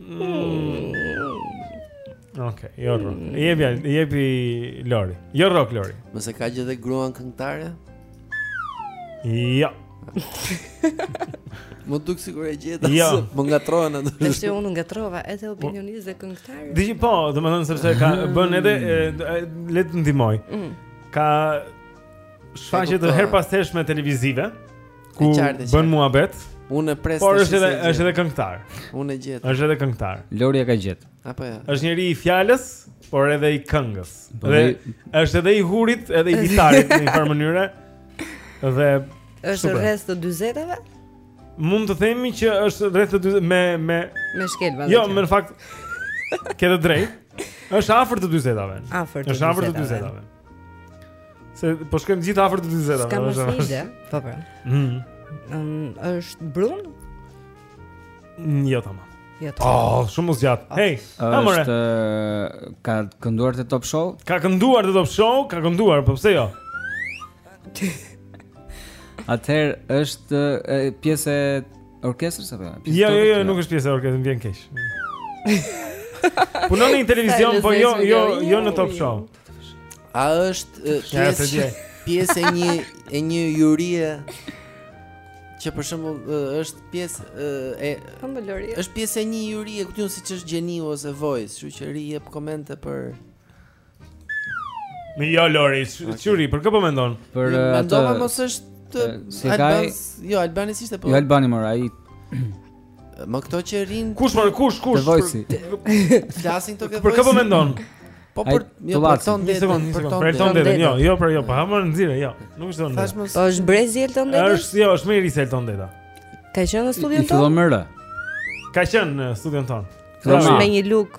Mm. Ok, jo rrok. Mm. Jepi, jepi Lori. Jo rrok Lori. Mos e ka gjë dhe gruan këngëtare? Jo. M'u duk sikur e gjeta, jo. po ngatërrohen ato. Tash unë ngatërrova edhe po. opinionist dhe këngëtar. Dije po, domethënë sepse ka mm. bën edhe le të të ndihmoj. Mm. Ka shfaqje të herëpashershme televizive. Ku bën muhabet? Unë e pres. Por është edhe është edhe këngëtar. Unë e gjet. Është edhe këngëtar. Lori e ka gjet. Apo ja. Është njeri i fjalës, por edhe i këngës. Po dhe është edhe i hurit, edhe i litarit në një farë mënyre. Dhe është rreth të 40-tave? Mund të themi që është rreth të 40 me me me shkelma. Jo, me në fakt ke të drejtë. Është afër të 40-tave. Afër të 40-tave. Është afër të 40-tave. Se po shkojmë gjithë afër të 40-tave. S'ka më ide. Po po. Mhm. Ëm është brun? Mm, jo tamam. Jo tamam. Oh, shumë zgjat. Oh. Hey, amore. Është eh, ka kënduar te Top Show? Ka kënduar te Top Show, ka kënduar, po pse jo? Atëherë është eh, pjesë e orkestrës apo? Jo, jo, jo, jo, nuk është pjesë e orkestrës, vjen keq. Punon në televizion, po jo, jo, jo në Top Show. A është pjesë pjesë e një e një jurie që për shembull është pjesë e ëmbëlori. Është pjesë e një jurie ku ti siç është Gjeniu ose voice, kështu që rri jep komente për Mi jo Lori, çuri, për kë po mendon? Për atë. mos është si ka. Jo, Albani ishte po. Jo, Albani mora, ai Me këto që rrin Kush më kush kush? Vojsi. Flasin këto ke Vojsi. Për kë po mendon? Po për jo Elton Dedën, për Elton Dedën. Jo, jo për jo, po ha më nxirë, jo. Nuk është Toni. Po është brezi Elton Deda. Është jo, është më i ri se Elton Deda. Ka qenë në studion tonë? Ka qenë në studion tonë. Është me një look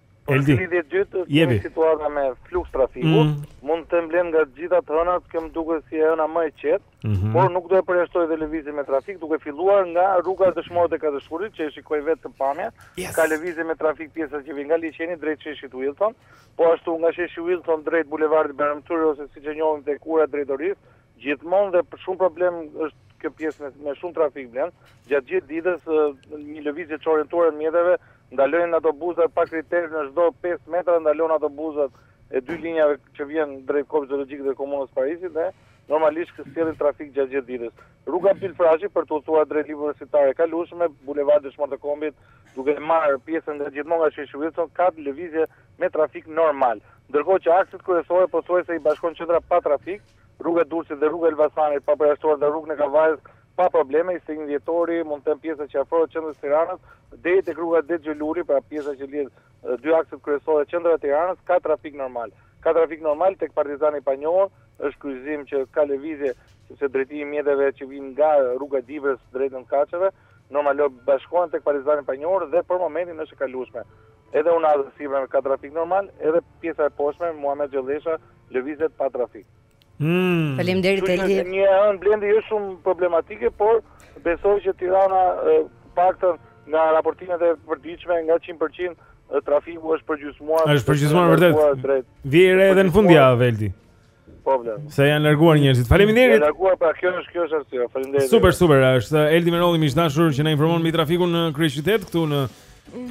Po, Eldi. Lidhje e dytë, kemi situata me fluks trafiku, mm -hmm. mund të them, Blen, nga të gjitha të hënat, kjo më duket si e hëna më e qetë, mm -hmm. por nuk do e përjashtoja dhe lëvizje me trafik, duke filluar nga rruga Dëshmorët e 4 Shkurtit, që e shikoj vetë te pamja, yes. ka lëvizje me trafik pjesa që vjen nga liqeni drejt sheshit Wilson, po ashtu nga sheshi Wilson drejt bulevardit Bajram Curri, ose siç e njohim te Ura e Drejtorisë, Gjithmonë dhe përbën shumë problem është kjo pjesë me, me shumë trafik, Blen. Gjatë gjithë ditës një lëvizje e çorientuar e mjeteve ndalojnë autobusët pa kriter në çdo 5 metra ndalojnë autobusët e dy linjave që vijnë drejt Kopshtit Zoologjik dhe Komunës së Parisit dhe normalisht që sjellin trafik gjatë gjithë ditës. Rruga Abdyl Frashëri për të udhëtuar drejt Librit Universitar e kalueshme, Bulevardi Dëshmorët e Kombit, duke marrë pjesën nga gjithmonë nga Sheshi Wilson, ka lëvizje me trafik normal. Ndërkohë që akset kryesore pothuajse i bashkon qendra pa trafik, Rruga e Durrësit dhe Rruga e Elbasanit pa përjashtuar dhe Rrugën e Kavajës pa probleme, Myslym Shyri, 21 Dhjetori, mund të them pjesa që afrohet qendrës së Tiranës, deri tek rruga Dedë Gjo Luli, pra pjesa që lidh dy akset kryesore qendra e Tiranës, ka trafik normal. Ka trafik normal tek Partizani i panjohur, është kryqëzim që ka lëvizje, sepse drejtimi i mjeteve që vijnë nga rruga e Dibrës drejt Nëntëkatësheve, normal bashkohen tek Partizani i panjohur dhe për momentin është e kalueshme. Edhe unaza e sipërme ka trafik normal, edhe pjesa e poshtme Muhamet Gjollesha lëvizet pa trafik. Mm. Faleminderit Eldi. Është një ëëë Blendi jo shumë problematike, por besoj që Tirana paktën nga raportimet e përditshme nga 100% trafiku është përgjysmuar. Është përgjysmuar vërtet. Vlen edhe në fundjavë Eldi. Po vlen. Se janë larguar njerëzit. Faleminderit. Janë larguar pra kjo është kjo është arsye. Faleminderit. Super super është Eldi Merolli miq të dashur që na informon mbi trafikun në kryeqytet këtu në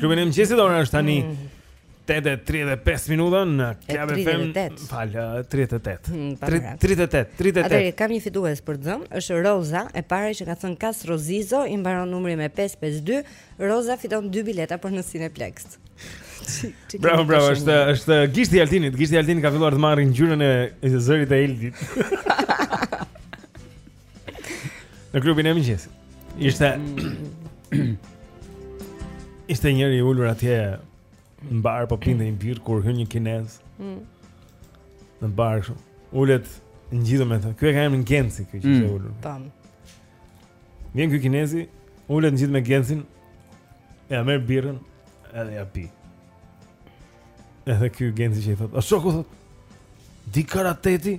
klubin e mëngjesit ora është tani. Mm. 8:35 minuta në Club FM. Fal, 38. 38, 38. Kam një fitues për të dhënë, është Roza, e para që ka thënë Kas Rozizo, i mbaron numri me 552. Roza fiton dy bileta për në Cineplex. Bravo, bravo, është është gishti i Altinit. Gishti i Altinit ka filluar të marrë ngjyrën e zërit të Eldit. Në klubin e mëngjesit. Ishte Ishte njëri i ulur atje në bar po pinte një birr kur hyn një kinez. Mm. Në bar kështu. Ulet ngjitur me të. Ky e ka emrin Genci, ky që mm. është ulur. Tan. Vjen ky kinezi, ulet ngjit me Gencin. Ja merr birrën edhe ja pi. Edhe ky Genci që i thot, "O shoku thot, di karateti?"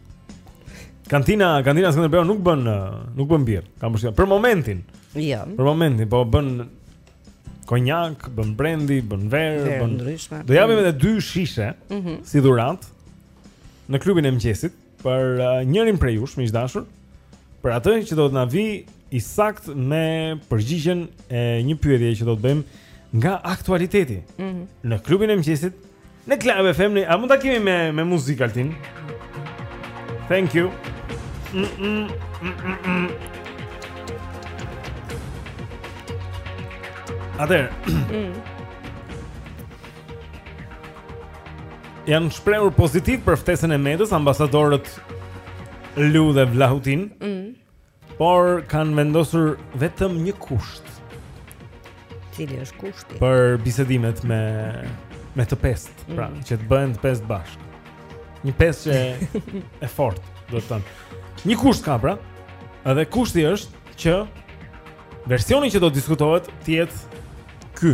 Kantina, kantina nuk bën nuk bën birrë. Kam përshtypjen për momentin. Jo. Për momentin, po bën konjak, bën brendi, bën verë, bën ndryshme. Do japim edhe dy shishe mm -hmm. si dhuratë në klubin e mëngjesit për uh, njërin prej jush, miq të dashur. Për atë që do të na vi i sakt me përgjigjen e një pyetje që do të bëjmë nga aktualiteti mm -hmm. në klubin e mëngjesit Në Club FM ne a mund ta kemi me me muzikë Altin? Thank you. Mm -mm, mm -mm -mm. Atëherë. Mm. Janë shprehur pozitiv për ftesën e Metës, ambasadorët Lu dhe Vlahutin. Mm. Por kanë vendosur vetëm një kusht. Cili është kushti? Për bisedimet me me të pestë, pra, mm. që të bëhen të pestë bashkë. Një pesëshe e fortë, do të thënë. Një kusht ka pra, edhe kushti është që versioni që do të diskutohet të jetë ky.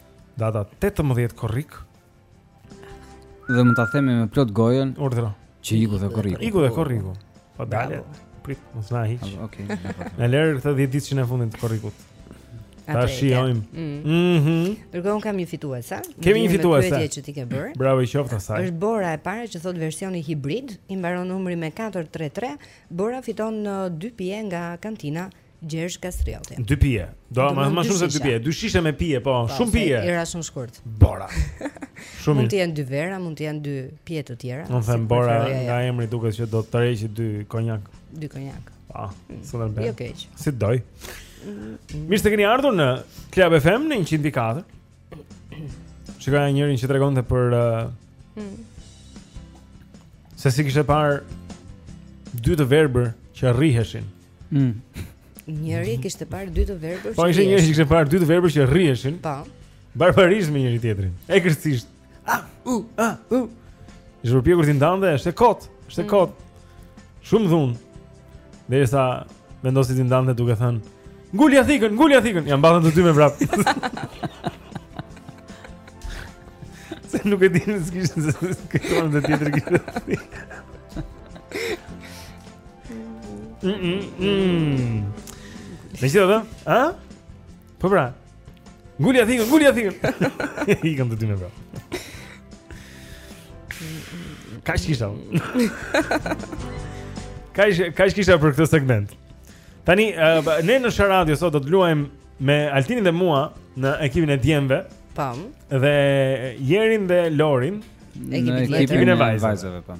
Data 18 korrik. Dhe mund ta themi me plot gojën. Urdhëro. Që iku dhe korriku. Iku dhe korriku. Po dale. Prit, mos na hiq. Ah, okej. Na lër këtë 10 ditë që në fundin të korrikut. Ta shijojm. Mm. Mhm. Dëgjo un kam një fituese? Kemi një fituese. Këtë që ti ke bërë. Bravo i qoftë asaj. Është Bora e para që thot versioni hibrid, i mbaron numri me 433. Bora fiton 2 uh, pije nga kantina Gjergj Kastrioti. Dy pije. Do më më shumë se dy pije. Dy shishe me pije, po, po shumë pije. Era shumë shkurt. Bora. Shumë. Mund të jenë dy vera, mund të jenë dy pije të tjera. Unë them Bora nga emri duket se do të tërheqë dy konjak. Dy konjak. Po, s'u bën. Jo keq. Si doj. Mirë se keni ardhur në Club FM në 104. Shikoja njërin që tregonte për uh, hmm. se si kishte parë dy të verbër që rriheshin. Mm. Njëri kishte parë dy të verbër. Po ishte njëri që kishte parë dy të verbër që rriheshin. Po. Barbarizëm me njëri-tjetrin. E kërcisht. A u a u. U përpjek t'i ndante, është e kot, është e mm. kot. Shumë dhunë. Derisa vendosi t'i ndante duke thënë, "Ngulja thikën, ngulja thikën." Ia mbathën të dy me vrap. Se nuk e dinin se kishte se kishte ndonjë tjetër gjithë. Mm -mm -mm. Në gjithë dhe? A? Po pra Ngulja thikën, ngulja thikën Ikën të dy me vrap Kaq kisha Kaq kisha për këtë segment Tani, ne në Shah Radio sot do të luajmë me Altinin dhe mua në ekipin e djemve Pam Dhe Jerin dhe Lorin Në ekipin e vajzëve Në ekipin e vajzëve, pam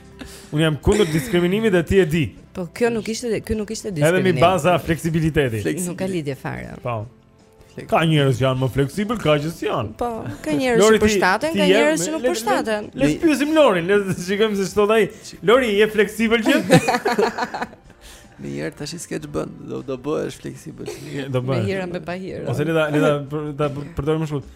Unë jam kundër diskriminimit dhe ti e di. Po kjo nuk ishte ky nuk ishte diskriminim. Edhe mbi baza fleksibiliteti. Nuk ka lidhje fare. Po. Ka njerëz që janë më fleksibël, ka që janë. Po, ka njerëz që përshtaten, ka njerëz që nuk përshtaten. Le të pyesim Lorin, le të shikojmë se ç'thotë ai. Lori, je fleksibël ti? Njëherë tash s'ke ç'bën, do do bëhesh fleksibël. Do bëhesh. Në herë me pa herë. Ose le ta le ta ta përdorim më shumë.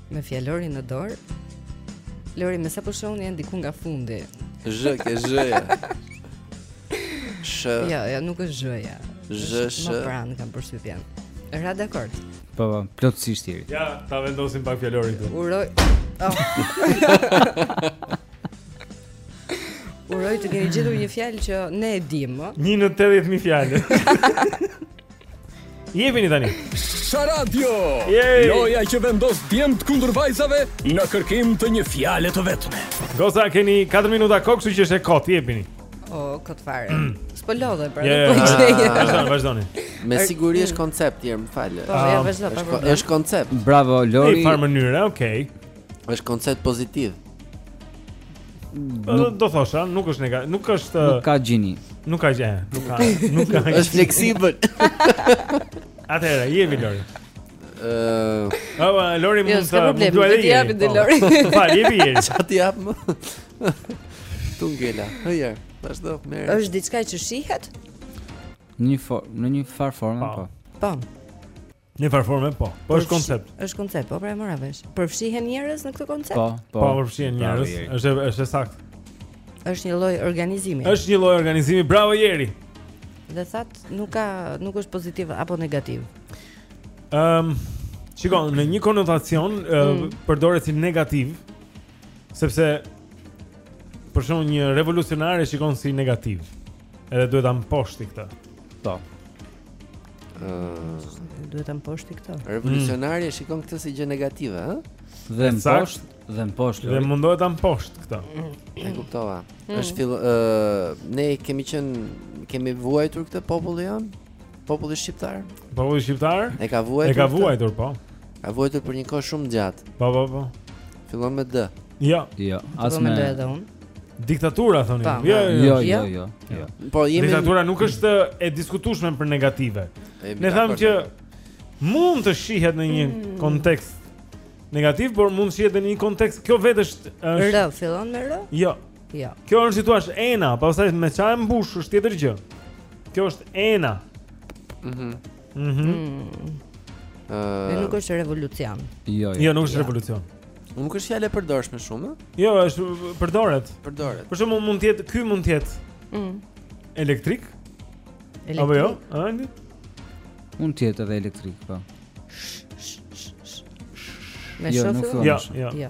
Me fjalorin në dorë. Lori, me sa po shoh unë janë diku nga fundi. Zhë, ke zhëja. Shë. Jo, jo, nuk është zhëja. Zhë, shë. Më pranë kam përshtypjen. Ra dakord. Po, po, plotësisht i. Ja, ta vendosim pak fjalorin këtu. Uroj. Oh. Uroj të keni gjetur një fjalë që ne e dimë. 1 në 80000 fjalë. Jepini tani. Shah Radio. Loja që vendos djemtë kundër vajzave në kërkim të një fjale të vetme. Goca keni 4 minuta kohë, kështu që është e kot, jepini. Oh, kot fare. Mm. S'po lodhem, pra. Yeah, po yeah, yeah. yeah. Vazhdoni, vazhdoni. Me siguri është koncept, më fal. Po, ja, ah, vazhdo, pa problem. Është koncept. Bravo, Lori. Në njëfarë mënyre, okay. Është koncept pozitiv. Nuk do thosha, nuk është nega, nuk është Nuk ka gjini. Nuk ka gjë, nuk ka, nuk ka. Është fleksibël. Atëherë, je Lori. Ëh. A Lori mund të mund t'i japin dhe Lori. Pa, jepi je. Sa t'i jap më? Tungela. Hëja, vazhdo me. Është diçka që shihet? Në një në një far formë po. Po. Në farë forme, po. Po është koncept. Është koncept, po pra e mora vesh. Përfshihen njerëz në këtë koncept? Po, po. Po përfshihen njerëz. Është është saktë. Është një lloj organizimi. Është një lloj organizimi. Bravo Eri. Dhe thatë nuk ka nuk është pozitiv apo negativ. Ehm, um, shiko në një konotacion mm. përdoret si negativ sepse për shembull një revolucionar e shikon si negativ. Edhe duhet ta mposhtë këtë. Po. Ëh, duhet ta mposhtë këtë. Revolucionari e shikon këtë si gjë negative, ëh? Dhe mposht, dhe mposht. Dhe mundohet ta mposhtë këtë. E kuptova. Mm. Është fill, ëh, ne kemi qenë kemi vuajtur këtë populli jonë? Populli shqiptar? Populli shqiptar? E ka vuajtur. E ka vuajtur, po. Ka vuajtur për një kohë shumë gjatë. Po, po, po. Fillon me D. Jo. Jo, as me D edhe unë. Diktatura thoni. Po, jo, jo, jo, jo, jo, jo. Po jemi Diktatura nuk është e diskutueshme për negative. Ne thamë që mund të shihet në një hmm. kontekst negativ, por mund të shihet në një kontekst kjo vetë është R fillon me R? Jo. Jo. Kjo është si të thuash ena, pastaj me ça e mbush është tjetër gjë. Kjo është ena. Mhm. Mhm. Mm. Ëh. Nuk është revolucion. Jo, jo. Jo, nuk është revolucion. Nuk është fjalë e përdorshme shumë. Jo, është përdoret. Përdoret. Për shembull mund të jetë ky mund të jetë. Mhm. Elektrik? Elektrik. Apo jo? Ëh. Mund të jetë edhe elektrik, po. Me jo, shofë? Jo, jo. Jo.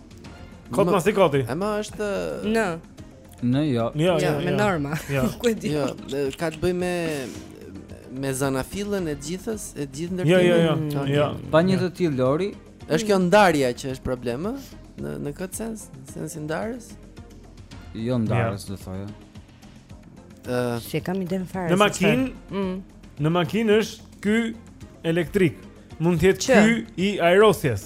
Kot më së koti. Ema është Në. Në jo. Në jo, jo, me norma. Jo. Ku e di? Jo, ka të bëjë me me zanafillën e gjithës, e gjithë ndërtimin. Jo, jo, jo. Jo. Pa një të tillë Lori. Është kjo ndarja që është problem, në në këtë sens, në sensin ndarës? Jo ndarës, do thoja. Ë, s'ia kam idenë fare. Në makinë? Mm. Në makinë është ky elektrik. Mund të jetë ky i ajrosjes.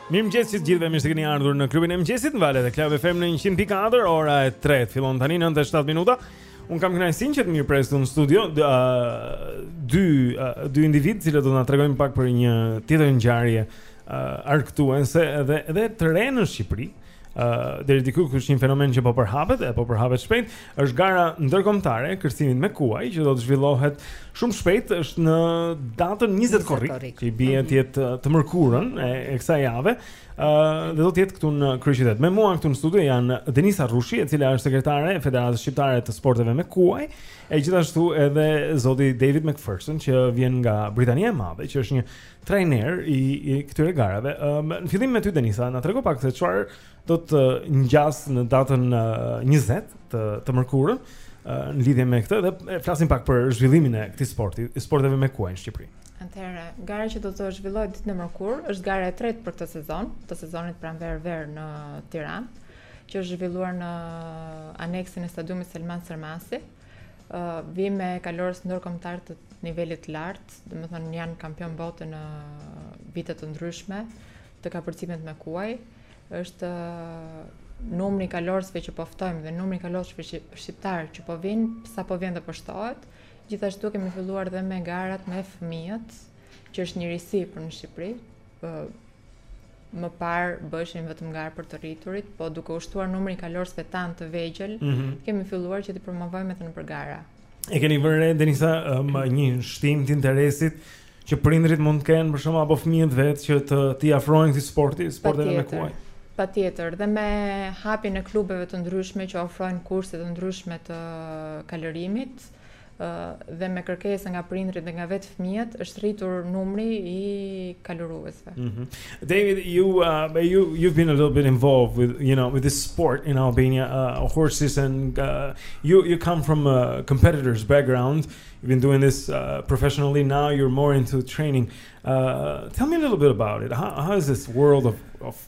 Mirë mëgjes që të gjithve, mirë se keni ardhur në klubin e mëgjesit në valët e Club FM në 100.4, ora e 3, fillon tani 9 e 7 minuta. Unë kam kënaqësinë që të mirëpres këtu në studio, dë, uh, dy, uh, dy individë të cilët do na tregojnë pak për një tjetër ngjarje uh, argëtuese edhe, edhe të re në Shqipëri, uh, uh, deri diku ku është një fenomen që po përhapet e po përhapet shpejt, është gara ndërkombëtare e kërcimit me kuaj që do të zhvillohet shumë shpejt, është në datën 20 korrik, që i bie mhm. të jetë të mërkurën e, e kësaj jave. ë uh, dhe do të jetë këtu në kryeqytet. Me mua këtu në studio janë Denisa Rrushi, e cila është sekretare e Federatës Shqiptare të Sporteve me Kuaj, e gjithashtu edhe zoti David McPherson që vjen nga Britania e Madhe, që është një trajner i, i këtyre garave. Um, në fillim me ty Denisa, na trego pak se çfarë do të ngjasë në datën uh, 20 të të mërkurën uh, në lidhje me këtë dhe e, flasim pak për zhvillimin e këtij sporti, e sporteve me kuaj në Shqipëri. Atëherë, gara që do të zhvillohet ditën e mërkurë është gara e tretë për këtë sezon, të sezonit pranverë-verë në Tiranë, që është zhvilluar në aneksin e stadiumit Selman Stërmasi. Uh, vijmë me kalorës ndërkombëtarë të nivelit të lartë, domethënë janë kampionë bote në vite të ndryshme të kapërcimit me kuaj, është uh, numri i kalorësve që po ftojmë dhe numri i kalorësve shqiptarë që po vijnë, sa po vjen dhe po shtohet, gjithashtu kemi filluar dhe me garat me fëmijët, që është një risi për në Shqipëri, uh, më parë bëheshin vetëm gara për të rriturit, po duke u shtuar numri i kalorësve tanë të vegjël, mm -hmm. kemi filluar që t'i promovojmë edhe nëpër gara. E keni vënë re Denisa um, një shtim të interesit që prindërit mund të kenë për shkak apo fëmijët vetë që të t'i afrojnë këtij sporti, sportet me kuaj. Patjetër, dhe me hapjen e klubeve të ndryshme që ofrojnë kurse të ndryshme të kalorimit, dhe me kërkesa nga prindrit dhe nga vetë fëmijët është rritur numri i kaloruesve. Mm -hmm. David you uh, you you've been a little bit involved with you know with this sport in Albania uh, horses and uh, you you come from a competitor's background you've been doing this uh, professionally now you're more into training. Uh, Uh, tell me a little bit about it. How, how is this world of, of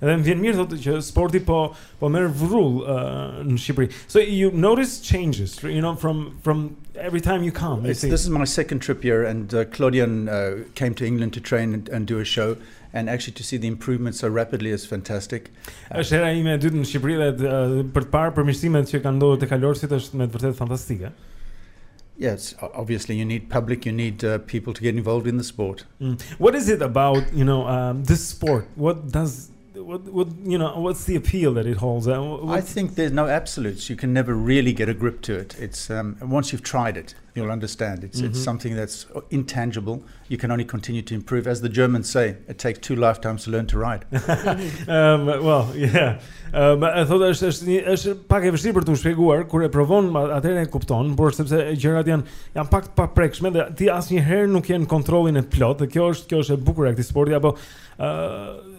Edhe më vjen mirë thotë që sporti po po merr vrull uh, në Shqipëri. So you notice changes, you know from from every time you come. You this is my second trip here and uh, Klaudian uh, came to England to train and, and do a show and actually to see the improvement so rapidly is fantastic. Uh, është hera ime e dytë në Shqipëri dhe uh, për të parë përmirësimet që kanë ndodhur te kalorësit është me të vërtetë fantastike. Yes, obviously you need public, you need uh, people to get involved in the sport. Mm. What is it about, you know, um this sport? What does what what you know what's the appeal that it holds out uh, what, I think there's no absolutes you can never really get a grip to it it's um once you've tried it you'll understand it's mm -hmm. it's mm-hmm. something that's intangible You can only continue to improve as the Germans say it takes two lifetimes to learn to ride. um well, yeah. Um e thotë është është një është pak e vështirë për t'u shpjeguar kur e provon atëherë e kupton, por sepse gjërat janë janë pak të paprekshme dhe ti asnjëherë nuk je në kontrollin e plotë. Kjo është kjo është e bukura e këtij sporti apo ë uh,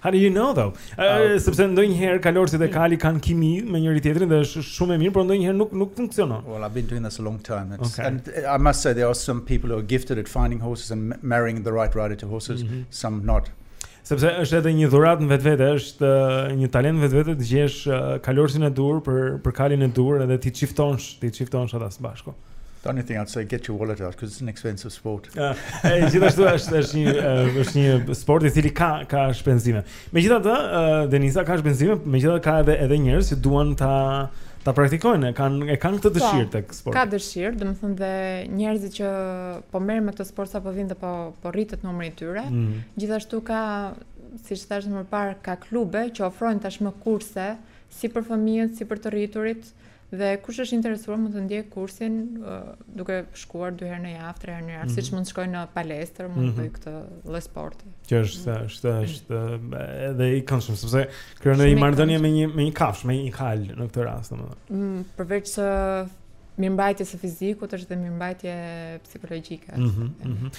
How do you know though? Uh, sepse ndonjëherë kalorësit e kali kanë kimi me njëri-tjetrin dhe është shumë e mirë, por ndonjëherë nuk nuk funksionon. Well, I've been doing this a long time. It's, okay. And I must say there are some people who are gifted at finding horses and marrying the right rider to horses, mm -hmm. some not. Sepse është edhe një dhuratë në vetvete, është uh, një talent në vetvete të gjesh uh, kalorësin e duhur për për kalin e duhur edhe t'i çiftosh, t'i çiftosh ata së bashku. The only thing I'd say get your wallet out because it's an expensive sport. Ah, gjithashtu është është një është një sport i cili ka ka shpenzime. Megjithatë, uh, Denisa ka shpenzime, megjithatë ka edhe edhe njerëz që duan ta ta praktikojnë, kanë e kanë këtë po, dëshirë tek sporti. Ka dëshirë, domethënë dhe njerëzit që po merren me këtë sport sa po vijnë dhe po po rritet numri i tyre. Mm -hmm. Gjithashtu ka, siç thashë më parë, ka klube që ofrojnë tashmë kurse si për fëmijët, si për të rriturit Dhe kush është i interesuar mund të ndjekë kursin uh, duke shkuar dy herë në javë, tre herë në javë, mm -hmm. siç mund të shkojë në palestër, mund të mm -hmm. bëjë këtë lloj sporti. Që është, mm -hmm. është, është edhe i këndshëm sepse krijon një marrëdhënie me një me një kafshë, me një kalë në këtë rast, domethënë. Mm, përveç se mirëmbajtje e fizikut është dhe mirëmbajtje psikologjike. Mm -hmm. mm -hmm.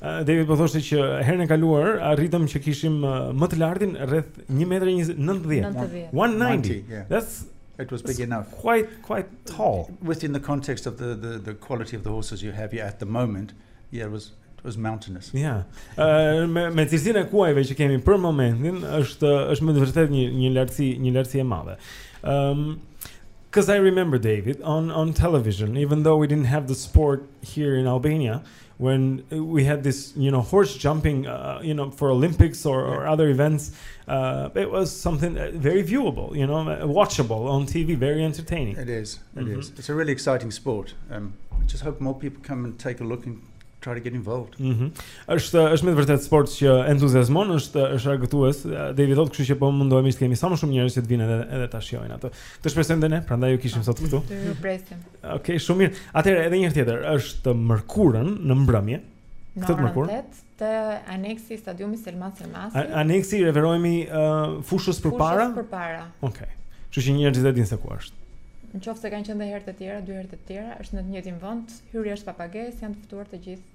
David po thoshte që herën e kaluar arritëm që kishim më të lartin rreth 1 metër 90. 190. Yeah. That's it was big enough. Quite quite tall within the context of the the the quality of the horses you have at the moment. Yeah, it was it was mountainous. Yeah. Uh, me me cilësinë e kuajve që kemi për momentin është është me të vërtetë një një lartësi, një lartësi e madhe. Um cuz I remember David on on television even though we didn't have the sport here in Albania. when we had this you know horse jumping uh, you know for olympics or, or other events uh, it was something uh, very viewable you know uh, watchable on tv very entertaining it is it mm -hmm. is. it's a really exciting sport um, i just hope more people come and take a look and try to get involved mm -hmm. është është me të vërtetë sport që entuziazmon është është argëtues uh, David thotë kështu që po mundohemi të kemi sa më shumë njerëz që të vijnë edhe edhe ta shijojnë atë të shpresojmë dhe ne prandaj ju kishim sot këtu ju presim Okej, okay, shumë mirë. Atëherë edhe një herë tjetër, është të mërkurën në mbrëmje. Këtë të mërkurë. Te aneksi i stadiumit Selman Stërmasi. Aneksi referohemi uh, fushës përpara. Fushës përpara. Okej. Okay. Kështu që njerëzit e dinë se ku është. Në qoftë se kanë qenë dhe herë të tjera, dy herë të tjera, është në të njëjtin vend, hyrja është pa pagesë, janë të ftuar të gjithë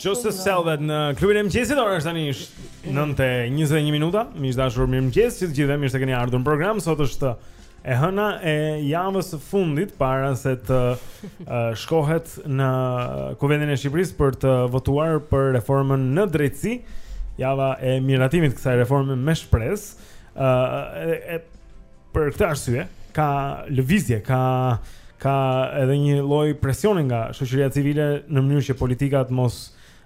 Joseph Selvet në klubin e mëngjesit, ora është tani 9:21 minuta. Miq të dashur, mirëmëngjesi të gjithëve, mirë se keni ardhur në program. Sot është e hëna e javës së fundit para se të uh, shkohet në Kuvendin e Shqipërisë për të votuar për reformën në drejtësi, java e miratimit të kësaj reforme me shpresë. Uh, e, e, Për këtë arsye ka lëvizje, ka ka edhe një lloj presioni nga shoqëria civile në mënyrë që politika të mos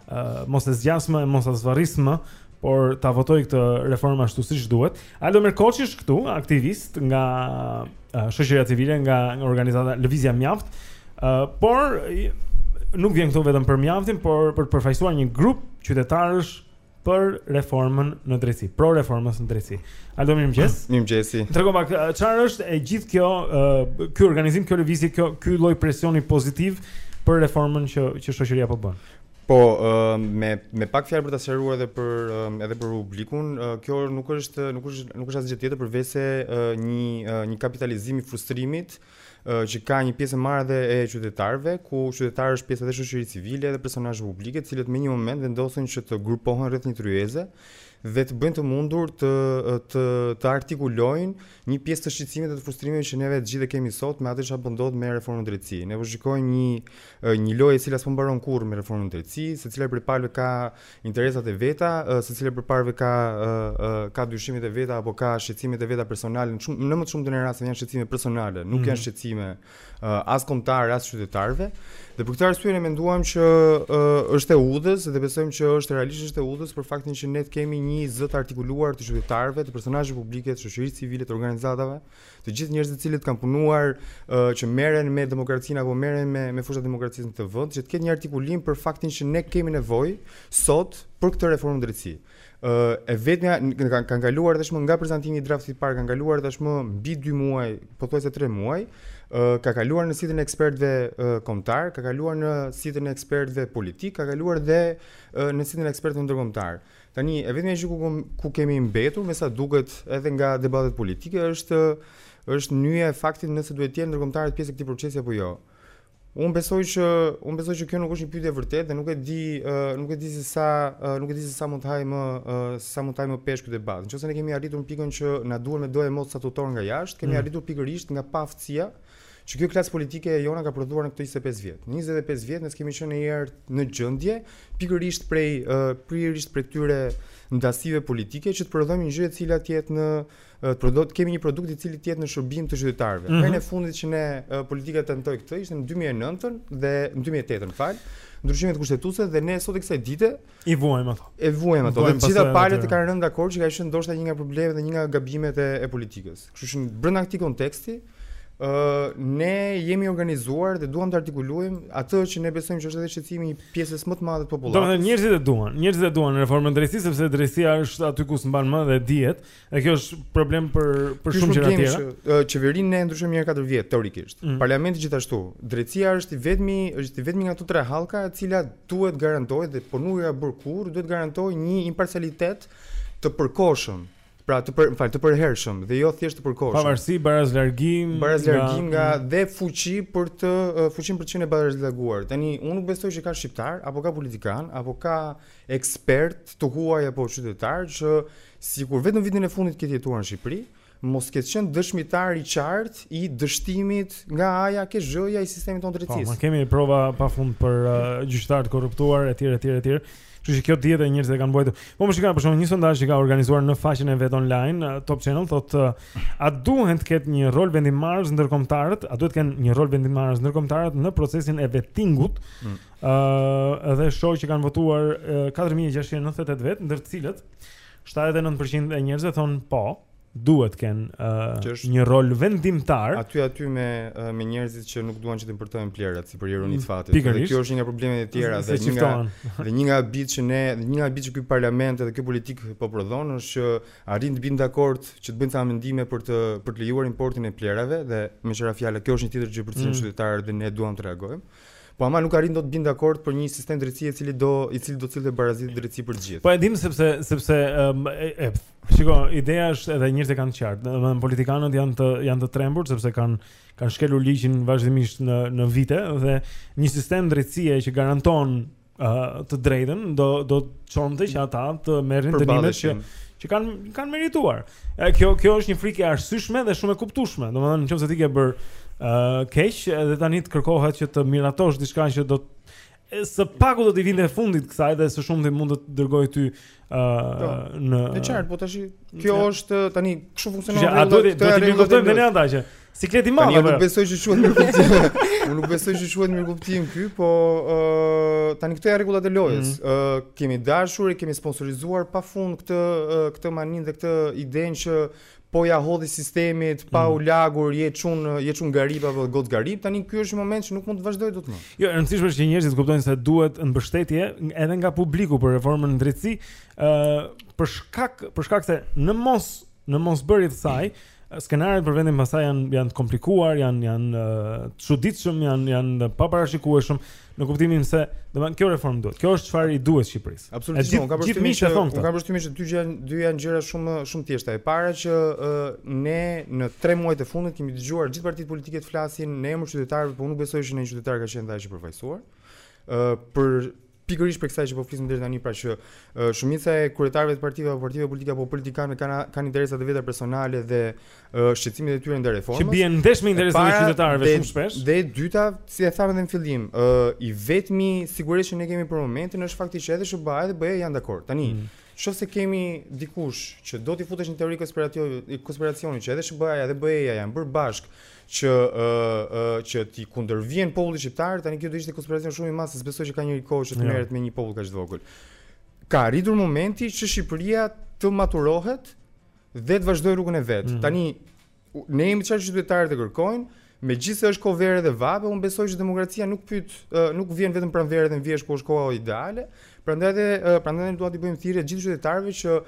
uh, mos e zgjasë më, mos ta zvarrisë më, por ta votojë këtë reformë ashtu siç duhet. Aldo Merkoçi është këtu, aktivist nga shoqëria civile, nga organizata, lëvizja Mjaft. Ë, uh, por nuk vjen këtu vetëm për Mjaftin, por për të përfaqësuar një grup qytetarësh për reformën në drejtësi, pro reformës në drejtësi. Aldo mirëmëngjes. Mm, mirëmëngjesi. Trego pak çfarë është e gjithë kjo uh, ky organizim, kjo lëvizje, kjo ky lloj presioni pozitiv për reformën që që shoqëria po bën. Po uh, me me pak fjalë për ta sqaruar edhe për uh, edhe për publikun, uh, kjo nuk është nuk është nuk është asgjë tjetër përveçse uh, një uh, një kapitalizim i frustrimit uh, që ka një pjesë e madhe e qytetarëve, ku qytetarë është pjesë edhe shoqëri civile edhe personazhe publike, të cilët me një moment vendosin që të grupohen rreth një tryeze dhe të bëjnë të mundur të të të artikulojnë një pjesë të shqetësimit dhe të frustrimit që neve të gjithë kemi sot me atë çfarë po ndodh me reformën në drejtësi. Ne po shikojmë një një lojë e cila s'po mbaron kurrë me reformën në drejtësi, secila prej palëve ka interesat e veta, secila prej palëve ka ka dyshimet e veta apo ka shqetësimet e veta personale, shumë në më të shumtën e rasteve janë shqetësime personale, nuk mm -hmm. janë shqetësime as kombëtare, as qytetarëve. Dhe për këtë arsye ne menduam që është e udhës dhe besojmë që është realisht është e udhës për faktin që të kemi një zë të artikuluar të qytetarëve, të personazheve publike, të shoqërisë civile, të organizatave, të gjithë njerëzve të cilët kanë punuar uh, që merren me demokracinë apo merren me me fushat e demokracisë në këtë vend, që të ketë një artikulim për faktin që ne kemi nevojë sot për këtë reformë në drejtësi. Ë uh, e vetmja kanë kanë kaluar tashmë nga prezantimi i draftit të parë, kanë kaluar tashmë mbi 2 muaj, pothuajse 3 muaj, ë uh, ka kaluar në sitën e ekspertëve uh, kombëtarë, ka kaluar në sitën e ekspertëve politikë, ka kaluar dhe uh, në sitën e ekspertëve ndërkombëtarë. Tani, e vetmja gjë ku, ku kemi mbetur, me sa duket edhe nga debatet politike, është, është nyja e faktit nëse duhet të jenë ndërkombëtarët pjesë e këtij procesi apo jo. Unë besoj që unë besoj që kjo nuk është një pyetje e vërtetë dhe nuk e di uh, nuk e di se sa uh, nuk e di se sa mund të hajë më uh, sa mund të hajë më peshë ky debat. Në qoftë se ne kemi arritur në pikën që na duhen medoemos tutorë nga jashtë, kemi mm. arritur pikërisht nga paftësia, uh, Që kjo klasë politike e jona ka prodhuar në këto njëzet e pesë vjet. Në njëzet e pesë vjet ne s'kemi qenë njëherë në gjendje, pikërisht prej pikërisht prej këtyre ndasive politike që të prodhojmë një gjë e cila të jetë në të prodhojmë kemi një produkt i cili të jetë në shërbim të qytetarëve. Mm -hmm. Herën e fundit që ne politika tentoi këtë ishte në 2009-ën dhe në 2008-ën, fal, ndryshimet kushtetuese dhe ne sot e kësaj dite I vuajmë ato. I vuajmë ato. Dhe të gjitha palët kanë rënë dakord që ka qenë ndoshta një nga problemet dhe një nga gabimet e, e politikës. Kështu që brenda këtij konteksti, ë uh, ne jemi organizuar dhe duam të artikulojmë atë që ne besojmë që është edhe shqetësimi i pjesës më të madhe të popullatës. Domethënë njerëzit e duan, njerëzit e duan reformën e drejtësisë sepse drejtësia është aty ku s'mban më dhe dihet. Dhe kjo është problem për për shumë gjëra të tjera. Që, qeverinë ne e ndryshojmë një herë në katër vjet teorikisht. Mm. Parlamentin gjithashtu. Drejtësia është i vetmi, është i vetmi nga këto tre hallka e cila duhet të garantojë dhe që nuk e ka bërë kurrë, duhet të garantojë një imparcialitet të përkohshëm. Pra të për, fal, të përhershëm dhe jo thjesht të përkohshëm. Pavarësi barazlargim, barazlargim nga, nga dhe fuqi për të fuqi për të qenë barazlarguar. Tani unë nuk besoj se ka shqiptar apo ka politikan apo ka ekspert të huaj apo qytetar që sikur vetëm vitin e fundit të ketë jetuar në Shqipëri, mos ketë qenë dëshmitar i qartë i dështimit nga aja te zhëja i sistemit tonë drejtësisë. Po, ne kemi prova pa fund për uh, gjyqtarë të korruptuar etj etj etj. Kështu që kjo dihet e njerëzit e kanë vuajtur. Po më shikoj për shembull një sondazh që ka organizuar në faqen e vet online uh, Top Channel thotë uh, a duhet të ketë një rol vendimmarrës ndërkombëtarët, a duhet të kenë një rol vendimmarrës ndërkombëtarët në procesin e vettingut mm. Ëh, edhe shoh që kanë votuar 4698 vet, ndër të cilët 79% e njerëzve thon po, duhet të kenë uh, një rol vendimtar. Aty aty me uh, me njerëzit që nuk duan që të importojnë plehrat si për ironi të mm, fatit. Dhe kjo është një nga problemet e tjera dhe një nga dhe një nga habitë që ne, dhe një nga habitë që ky parlament dhe kjo politikë po prodhon është që arrijnë të bien dakord që të bëjnë ca amendime për të për të lejuar importin e plehrave dhe meqë ra fjala kjo është një tjetër gjë për të cilën mm. qytetarët dhe ne duam të reagojmë. Po ama nuk arrijnë dot të bien dakord për një sistem drejtësie i cili do i cili do të sillte barazi dhe drejtësi për të gjithë. Po e dim sepse sepse um, e, e, shiko, ideja është edhe njerëzit e kanë të qartë. Domethënë politikanët janë të janë të trembur sepse kanë kanë shkelur ligjin vazhdimisht në në vite dhe një sistem drejtësie që garanton të drejtën do do të çonte që ata të merrnin dënimet që që kanë kanë merituar. E, kjo kjo është një frikë e arsyeshme dhe shumë e kuptueshme. Domethënë nëse ti ke bërë uh, keq dhe tani të kërkohet që të miratosh diçka që do të së paku do t'i vinte fundin kësaj dhe së shumti mund të dërgojë ty Po. në Në qartë, po tash kjo është tani kështu funksionon Që a rregulla, duhet këto do janë të rregullat e mirëkuptojmë lojës. ne ata që sikleti i madh Tani unë apo? nuk besoj që quhet mirëkuptim. Unë nuk besoj që quhet mirëkuptim ky, po ë tani këto janë rregullat e lojës. Mhm. Ë e kemi dashur e kemi sponsorizuar pa fund këtë ë, këtë maninë dhe këtë idenë që Po ia hodhe sistemit, pa mm. u lagur, je çun, je çun garip apo gocë garip, tani ky është një moment që nuk mund të vazhdojë dot më. Jo, e rëndësishme është që njerëzit kuptojnë se duhet mbështetje edhe nga publiku për reformën në drejtësi, ë uh, për shkak për shkak se në mos në mosbërje të saj, skenaret për vendin pastaj janë janë të komplikuar, janë janë të çuditshëm, janë janë të paparashikueshëm. Në kuptimin se, domethënë kjo reformë duhet. Kjo është çfarë i duhet Shqipërisë. Absolutisht, unë kam përshtypjen që. Unë kam përshtypjen që dy janë dy janë gjëra shumë shumë të thjeshta. E para që uh, ne në 3 muajt e fundit kemi dëgjuar gjithë partitë politike të flasin në emër të qytetarëve, por nuk besoj që një qytetar ka qenë i përfaqësuar. Ë uh, për pikërisht prej kësaj që po flisim deri tani pra që uh, shumica e kryetarëve të partive apo partive politike apo politikanë kanë kanë interesa të veta personale dhe shqetësimet e tyre ndaj reformës. Që bien ndesh me interesat e qytetarëve shumë shpesh. Dhe e dyta, si e thamë edhe në fillim, ë i vetmi siguri që ne kemi për momentin është fakti që edhe SHBA edhe BE janë dakord. Tani, mm. nëse kemi dikush që do t'i futesh në teori konspiracioni, konspiracioni që edhe SHBA edhe BE-ja janë bërë bashkë që ë ë që t'i kundërvihen popullit shqiptar, tani kjo do ishte konspiracion shumë i madh, s'e besoj që ka njeri kohë që të jo. merret me një popull kaq të vogël. Ka arritur momenti që Shqipëria të maturohet Dhe të vazhdojë rrugën e vet. Mm -hmm. Tani ne jemi qartë, qytetarët e kërkojnë, megjithëse është kohë vere dhe vape, unë besoj që demokracia nuk pyet, uh, nuk vjen vetëm pranverë dhe në vjeshtë ku është koha ideale, prandaj edhe, uh, prandaj edhe dua t'i bëjmë thirrje gjithë qytetarëve që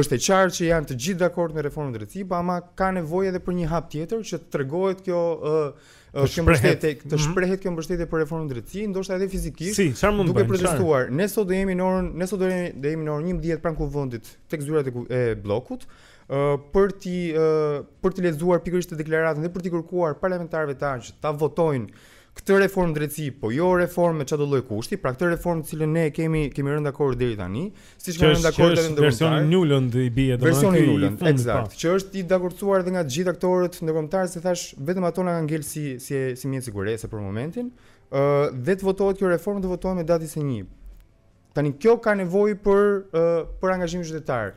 është e qartë që janë të gjithë dakord me reformën në drejtësi, por ama ka nevojë edhe për një hap tjetër që të tregohet kjo uh, të shprehet të mhm. shprehet kjo mbështetje për reformën në drejtësi, ndoshta edhe fizikisht. Si, çfarë mund të bëjmë? Duke protestuar, ne sot do jemi në orën, ne sot do jemi do jemi në orën 11 pranë kuvendit tek zyrat e, e bllokut uh, për t'i uh, për të lexuar pikërisht këtë deklaratën dhe për t'i kërkuar parlamentarëve tanë që ta votojnë këtë reformë në drejtësi, po jo reformë me çdo lloj kushti, pra këtë reformë të cilën ne kemi kemi rënë dakord deri tani, siç kanë rënë dakord edhe ndërkombëtarët. Versioni Nuland i bie domethënë. Versioni Nuland, eksakt, që është i dakorduar edhe nga të gjithë aktorët ndërkombëtarë, se thashë vetëm ato na kanë ngelë si si si mjet siguresë për momentin. Ë uh, dhe të votohet kjo reformë të votohet me datë 21. Tani kjo ka nevojë për uh, për angazhim qytetar.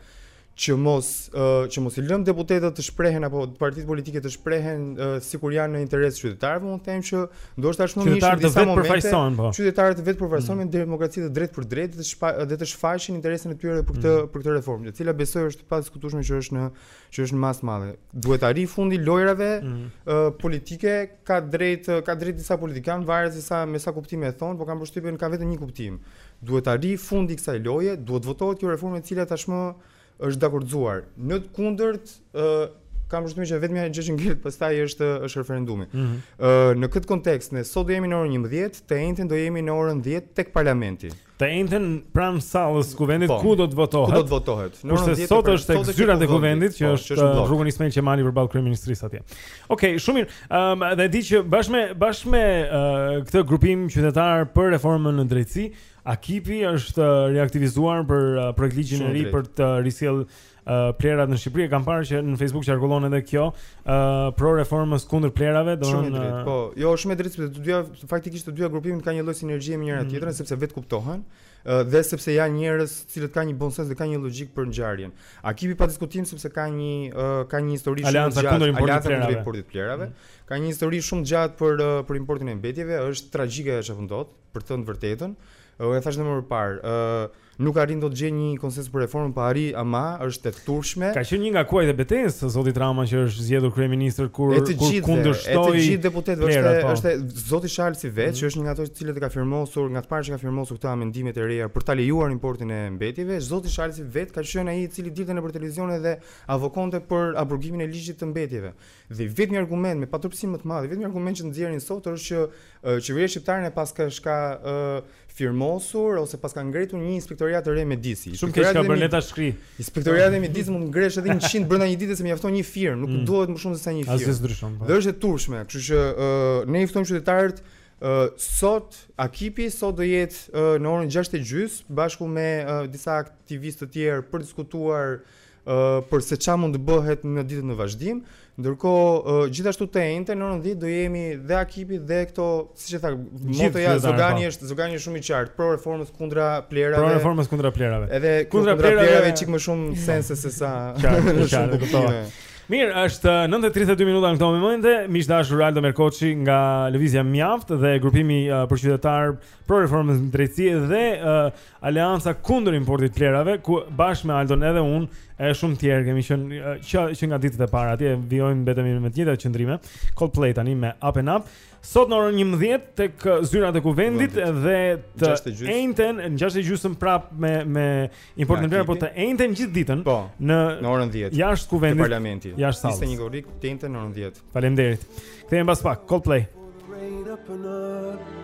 që mos që mos i lëmë deputetët të shprehen apo partitë politike të shprehen sikur janë në interes të qytetarëve, unë them që ndoshta është më mirë qytetarët të vetëpërfaqësohen, po. Qytetarët të vetëpërfaqësohen mm. demokraci të drejtpërdrejtë dhe dhe të shfaqin interesin e tyre për këtë mm. për këtë reformë, e cila besoj është e padiskutueshme që është në që është në masë të madhe. Duhet të arrijë fundi i lojrave mm. uh, politike ka të drejtë ka të drejtë disa politikanë varet se sa me sa kuptime e thonë, por kam përshtypjen ka vetëm një kuptim. Duhet të arrijë fundi i kësaj loje, duhet të votohet kjo reformë e cila tashmë është dakordësuar. Në të kundërt, ë kam përshtypjen që e vetmja gjë që ngel pastaj është është referendumi. Ëh mm -hmm. në këtë kontekst ne sot do jemi në orën 11, të enjten do jemi në orën 10 tek parlamenti. Të enjten pranë sallës së kuvendit po, ku do të votohet? Ku do të votohet? Në orën 10 sot është tek zyrat e kuvendit që po, është te rruga Ismail Qemali përballë kryeministrisë atje. Okej, okay, shumë mirë. Ëm um, dhe di që bashkë me bashkë me uh, këtë grupim qytetar për reformën në drejtësi, Akipi është reaktivizuar për uh, projektligjin e ri për të risjellë uh, plehrat në Shqipëri. Kam parë që në Facebook qarkullon edhe kjo uh, pro reformës kundër plehrave, domethënë shumë drejtë. Po, jo, shumë drejtë sepse të dyja faktikisht të dyja grupimet kanë një lloj sinergjie me njëra mm. tjetrën sepse vetëkuptohen. dhe sepse janë njerëz të cilët kanë një bon sens dhe kanë një logjikë për ngjarjen. Akipi pa diskutim sepse ka një uh, ka një histori shumë të gjatë kundër importit të importit plehrave. Mm. Ka një histori shumë gjatë për uh, për importin e mbetjeve, është tragjike ajo çfarë ndodh, për të thënë vërtetën. Uh, e thashë më parë, uh, nuk arrin dot gjejë një konsensus për reformën po arri ama është e turpshme. Ka qenë një nga kuajt e betejës së zotit Rama që është zgjedhur kryeministër kur kur kundërshtoi. Edhe gjithë deputetëve është po. është Zoti Shalsi vetë, mm -hmm. që është një nga ato të cilët e ka firmosur, nga të parë që ka firmosur këto amendimet e reja për ta lejuar importin e mbetjeve, zoti Shalsi vetë ka qenë ai i cili dilte nëpër televizione dhe avokonte për abrogimin e ligjit të mbetjeve. Dhe i vetmi argument me paturpësinë më të madhe, i vetmi argument që nxjerrin sot është që uh, qeveria shqiptare ne paska shka uh, firmosur ose paska ngretur një inspektoriat të ri mjedisi. Shumë keq ka bërë le ta shkrijë. Inspektoriate mjedisi mund të ngresh edhe 100 brenda një dite se mjafton një firmë, nuk mm. duhet më shumë se sa një firmë. Asgjë ndryshon. Po. Dhe është e turpshme, kështu që uh, ne i ftojmë qytetarët uh, sot Akipi sot do jetë uh, në orën 6:30 bashkë me uh, disa aktivistë të tjerë për diskutuar për se ça mund të bëhet në ditët në vazhdim. Ndërkohë, gjithashtu të enjten në orën 10 do jemi dhe Akipi dhe këto, siç e thashë, motoja Zogani po. është Zogani është shumë i qartë pro reformës kundra plehrave. Pro reformës kundra plehrave. Edhe kundra, kundra plehrave, plehrave çik më shumë po. sens se sa. Qartë, qartë, kuptova. Mirë, është 9:32 uh, minuta në këto momente. Miq të dashur Aldo Merkoçi nga Lëvizja Mjaft dhe grupimi uh, për qytetar pro reformën e drejtësisë dhe uh, Aleanca kundër importit plehrave, ku bashkë me Aldon edhe unë, e shumë tjerë kemi qenë që, që nga ditët e para atje, vijojmë mbetemi me të njëjtat qëndrime. Coldplay tani me Up and Up. Sot në orën 11 tek zyrat e Kuvendit dhe të enjten në 6 e gjysmë prap me me importin plehrave, po të enjten gjithë ditën po, në në orën 10. Jashtë Kuvendit. Në parlament. Jashtë sallës. Ishte një korrik të enjten në orën 10. Faleminderit. Kthehemi pas pak. Coldplay. Up and up.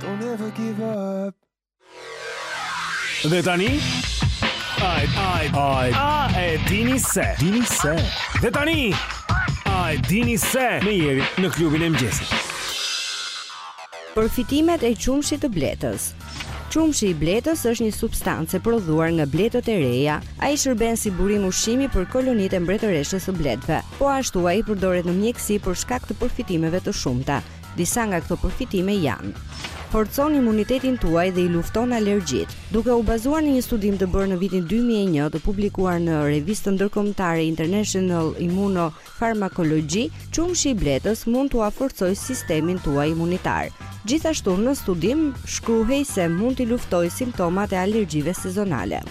Don't ever give up. Dhe tani? Ai, ai, ai. A e dini se? Dini se. Dhe tani? Ai, dini se? Me Yjet në klubin e mëngjesit. Përfitimet e qumështit të bletës. Qumështi i bletës është një substancë e prodhuar nga bletët e reja. Ai shërben si burim ushqimi për kolonitë e mbretëreshës së bletëve. Po ashtu ai përdoret në mjekësi për shkak të përfitimeve të shumta. Disa nga këto përfitime janë: Forcon imunitetin tuaj dhe i lufton alergjitë. Duke u bazuar në një studim të bërë në vitin dy mijë e një të publikuar në revistën ndërkombëtare International Immuno Pharmacology, qumështi i bletës mund t'ua forcojë sistemin tuaj imunitar. Gjithashtu, në studim shkruhej se mund t'i luftojë simptomat e alergjive sezonale.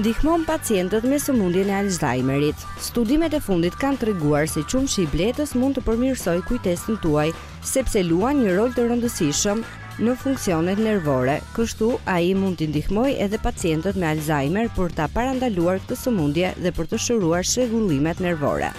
Ndihmon pacientët me sëmundjen e Alzheimerit. Studimet e fundit kanë treguar se qumështi i bletës mund të përmirësojë kujtesën tuaj sepse luan një rol të rëndësishëm në funksionet nervore, kështu ai mund t'i ndihmojë edhe pacientët me Alzheimer për ta parandaluar këtë sëmundje dhe për të shëruar çrregullimet nervore.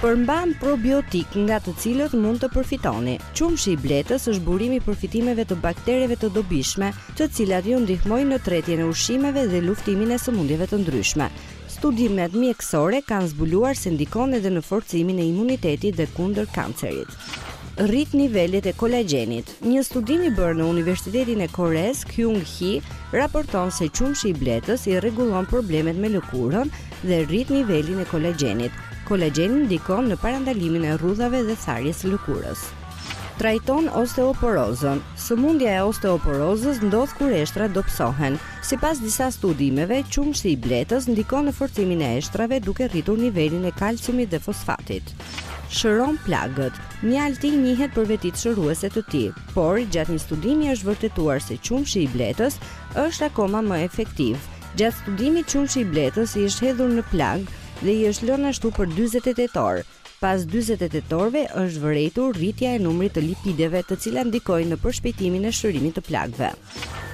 Përmban probiotikë nga të cilët mund të përfitoni. Qumshi i bletës është burim i përfitimeve të baktereve të dobishme, të cilat ju ndihmojnë në tretjen e ushqimeve dhe luftimin e sëmundjeve të ndryshme. Studimet mjekësore kanë zbuluar se ndikon edhe në forcimin e imunitetit dhe kundër kancerit. rrit nivelet e kolagjenit. Një studim i bërë në Universitetin e Koresë, Kyung Hee raporton se qumshi i bletës i rregullon problemet me lëkurën dhe rrit nivelin e kolagjenit. Kolagjeni ndikon në parandalimin e rrudhave dhe tharjes së lëkurës. Trajton osteoporozën. Sëmundja e osteoporozës ndodh kur eshtrat dobësohen. Sipas disa studimeve, qumshi i bletës ndikon në forcimin e eshtrave duke rritur nivelin e kalciumit dhe fosfatit. Shëron plagët. Mjalti njihet për vetitë shëruese të tij, por gjatë një studimi është vërtetuar se qumshi i bletës është akoma më efektiv. Gjatë studimit qumshi i bletës i është hedhur në plagë dhe i është lënë ashtu për 48 orë. Pas 48 orëve është vërejtur rritja e numrit të lipideve të cilat ndikojnë në përshpejtimin e shërimit të plagëve.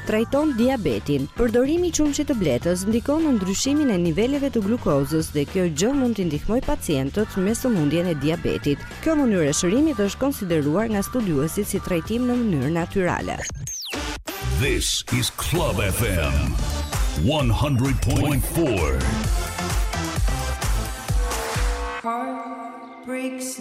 Trajton diabetin. Përdorimi i qumshit të bletës ndikon në ndryshimin e niveleve të glukozës dhe kjo gjë mund t'i ndihmojë pacientët me sëmundjen e diabetit. Kjo mënyrë e shërimit është konsideruar nga studiuesit si trajtim në mënyrë natyrale. This is Club FM 100.4. Heart breaks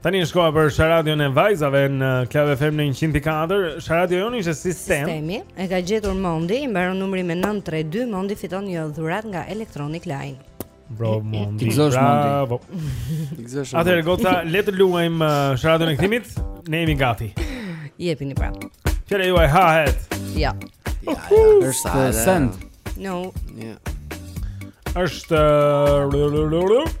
Tani është koha për Sharadion e vajzave në Club FM në 104. Sharadioni ishte sistem. Sistemi e ka gjetur Mondi, i mbaron numri me 932, Mondi fiton një dhuratë nga Electronic Line. Bravo Mondi. Tikzosh Mondi. Tikzosh. Atëherë goca, le të luajmë uh, Sharadion e kthimit. Ne jemi gati. Jepni pra. Shifra juaj hahet? Jo. Jo, është send. No. Jo. Është uh,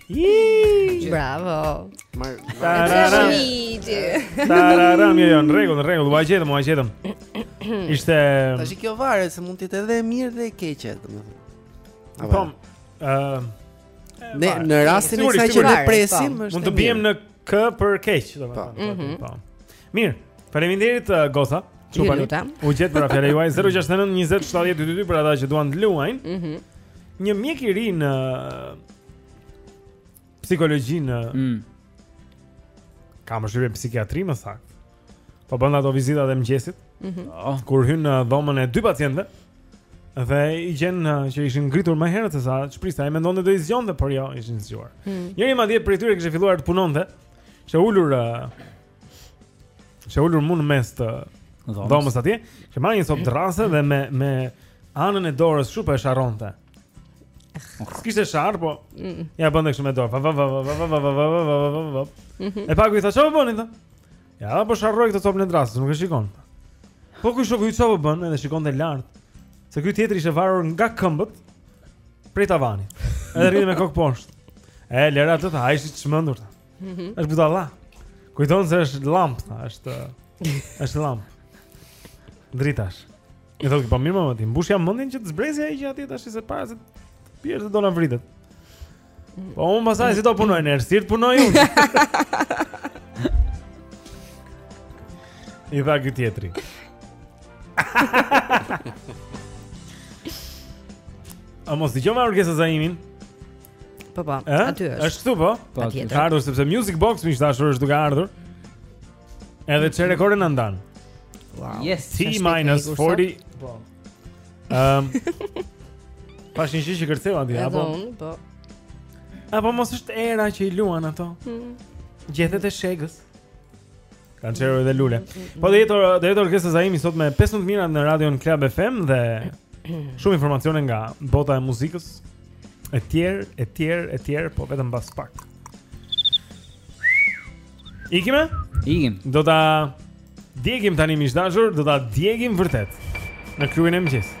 Iiii, bravo. Mar. Tararam. Tararam, jo, jo, në rregull, në rregull, ua gjetëm, ua gjetëm. Ishte Tash kjo varet se mund të jetë edhe e mirë dhe e keqe, domethënë. Po. Ëm Ne në rastin e kësaj që ne presim, po. është mund të biem në k për keq, domethënë. Po. Mhm. po. Mirë, faleminderit uh, goca. Ju lutem. U gjet për fjalën tuaj 069 20 70 222 për ata që duan të luajnë. Mhm. Mm një mjek i ri në psikologji në mm. ka më shqyve psikiatri më saktë po bënte ato vizitat e mëngjesit mm -hmm. oh. kur hyn në dhomën e dy pacientëve dhe i gjen uh, që ishin ngritur më herët se sa ç'priste e mendonte do i zgjonte por jo ishin zgjuar mm. njëri madje prej tyre kishte filluar të punonte ishte ulur uh, Ishte ulur mu në mes të dhomës atje Kishte marrë një copë drase dhe me, me anën e dorës sikur po e sharonte S'kishte sharrë, po ja bënte kështu me dorë E pa ky i tha, ça po bën ti? Ja, tha po sharroj këtë copën e drasës, nuk e shikon Po ky shoku yt ça po bën edhe shikonte lart Se ky tjetri ishte varur nga këmbët Prej tavani Edhe rrinte me kokë poshtë E, lëre atë tha, ai është i çmendur Mhm. Është budalla. Kujton se është llambë, tha, është është llambë dritash. I thotë po mirë mo ti, mbushja mendjen që të zbresi ai që atje tha se po ra se bie e do na vritet. Po unë pastaj si do punoj në errësirë, punoj unë. I tha ky tjetri. A mos t'i çoj me Orkesa Zaimin? Po po, aty është. Është këtu po? Po. Ka ardhur sepse Music Box miq të dashur është duke ardhur. Edhe ça rekorde na ndan. Wow. Yes, T minus 40. Po. Ehm. Pashë një që kërceu aty apo? Po. Apo mos është era që i luan ato. Hmm. Gjethet e shegës. Kanë çelur edhe lule. Po do jetë do jetë Orkesa Zaimi sot me 15 më të mirat në radion Club FM dhe shumë informacione nga bota e muzikës etj etj etj po vetëm pas pak. Ikim? Ikim. Do ta djegim tani miq të dashur, do ta djegim vërtet në klubin e mëngjesit.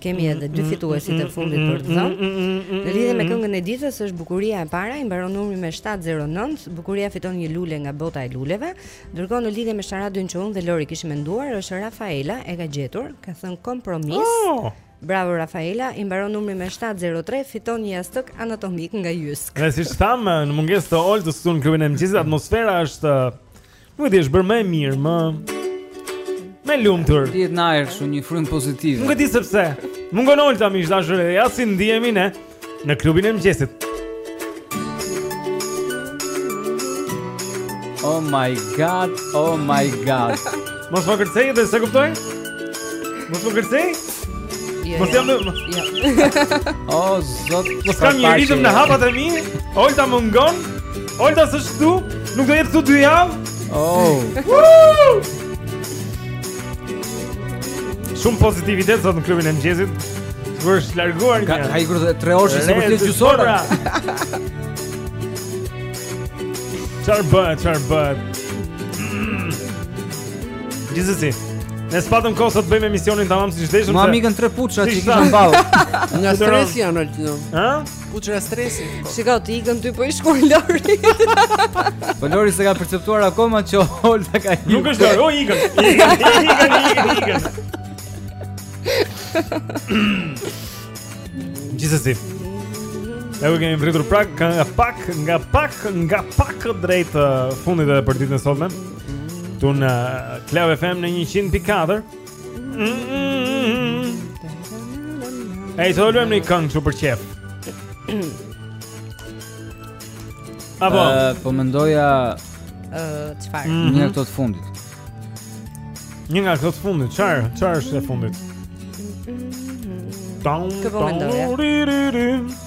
Kemi edhe dy fituesit e fundit për të dhënë. Në lidhje me këngën e ditës është bukuria e para, i mbaron numri me 709. Bukuria fiton një lule nga bota e luleve. Ndërkohë në lidhje me sharadën që unë dhe Lori kishim menduar, është Rafaela e ka gjetur, ka thënë kompromis. Oh! Bravo Rafaela, i mbaron numri me 703, fiton një jastëk anatomik nga Jysk. Ne siç thamë, në mungesë të Oltës këtu në klubin e mëngjesit, atmosfera është Nuk e di, është bërë më e mirë, më e lumtur. Ndihet në ajër kështu një frymë pozitive. Nuk e di se pse. Mungon Olta miq të dashur, ja si ndihemi ne në klubin e mëngjesit. Oh my god, oh my god. Mos po kërcej dhe s'e kuptoj? Mos më kërcej? Jo, mos jo. jam në... Jo. o, zot... Mos kam një ritëm në hapat e mi? Olta mungon? Olta s'është këtu? Nuk do jetë këtu dy javë? Oh. Woo! Shumë pozitivitet sot në klubin e mëngjesit. U është larguar një. Ka ikur 3 orë se për të gjysor. Çfarë bëhet? Çfarë bëhet? Gjithsesi. Ne s'patëm kohë sot ta bëjmë emisionin tamam siç deshëm. Më ikën tre puçra që kisha në ballë. Nga stresi janë ato. Ë? Puçra stresi. Shiko ti ikën ty po i shkon Lori. Po Lori s'e ka perceptuar akoma që Olta ka ikur. Nuk është Lori, o ikën. Ikën, ikën, ikën. Gjithsesi. Ne u kemi avitur pak nga pak nga pak drejt uh, fundit edhe për ditën e sotme. Këtu në Klab FM në 100.4 E do të një këngë super qejf Apo uh, Po mendoja uh, Çfarë mm -hmm. Një këto të fundit Një nga këto të fundit Çfarë, çfarë është e fundit Këtë po mendoja Këtë po mendoja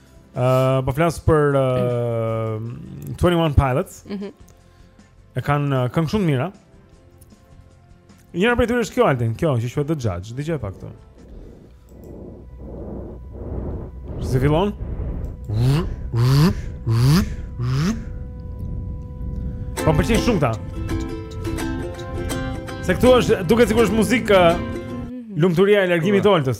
Uh, po flas për uh, 21 Pilots. Mhm. Mm e kanë uh këngë shumë të mira. Njëra prej tyre është kjo Altin, kjo që quhet The Judge. Dëgjoje pak këtu. Si fillon? Po më pëlqejnë shumë këta. Se këtu është duket sikur është muzikë uh, lumturia e largimit të Oltës.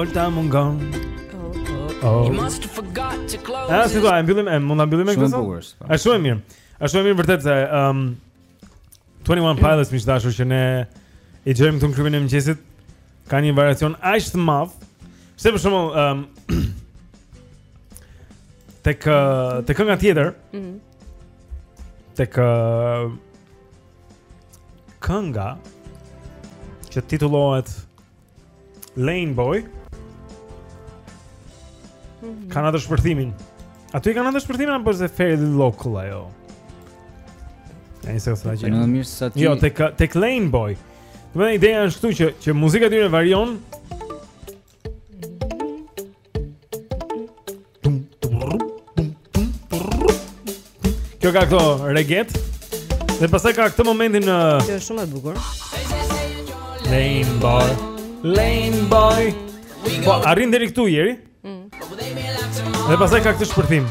Olta mungon. Oh. Ah, si do e mbyllim, e mund ta mbyllim me këtë? Është shumë mirë. Është shumë mirë vërtet se um 21 Pilots miq të dashur që ne i dëgjojmë këtu në klubin e mëngjesit kanë një variacion aq të madh. Se për shembull, um, tek tek kënga tjetër, mm -hmm. tek kënga që titullohet Lane Boy mhm. kanë atë shpërthimin Aty e kanë atë shpërthimin apo është e fairly local ajo? Ja një se kësë të në mirë sa ti... Jo, tek, tek Lane Boy Domethënë ideja është këtu që, që muzika e tyre varion Kjo ka këto reget Dhe pastaj ka këtë momentin në uh... Kjo është shumë e bukur Lane boy Lane boy Po, arrin deri këtu njeri mm. Dhe pastaj ka këtë shpërthim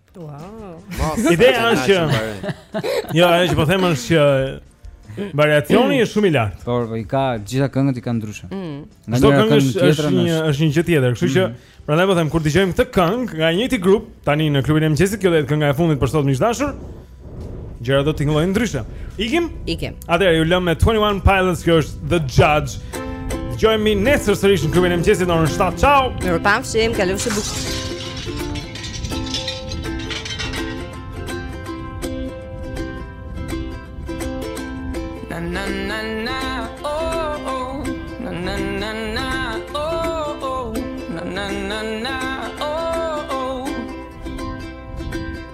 Wow. Ideja është që Jo, ajo që po them është që variacioni është shumë i lartë. Por i ka të gjitha këngët i kanë ndryshe. Mm. Nga Çdo këngë është është një është një gjë tjetër, kështu që mm. prandaj po them kur dëgjojmë këtë këngë nga i njëjti grup tani në klubin e mëngjesit, kjo do të jetë kënga e fundit për sot miq të dashur. Gjëra do tingëllojnë ndryshe Ikim? Ikim Atëherë ju lëmë me 21 Pilots Kjo është The Judge Dëgjohemi nesër sërish në klubin e mëngjesit në orën 7 Ciao Mirupafshim, kalofshi bukur Na na na na oh oh na na na na oh oh na na na na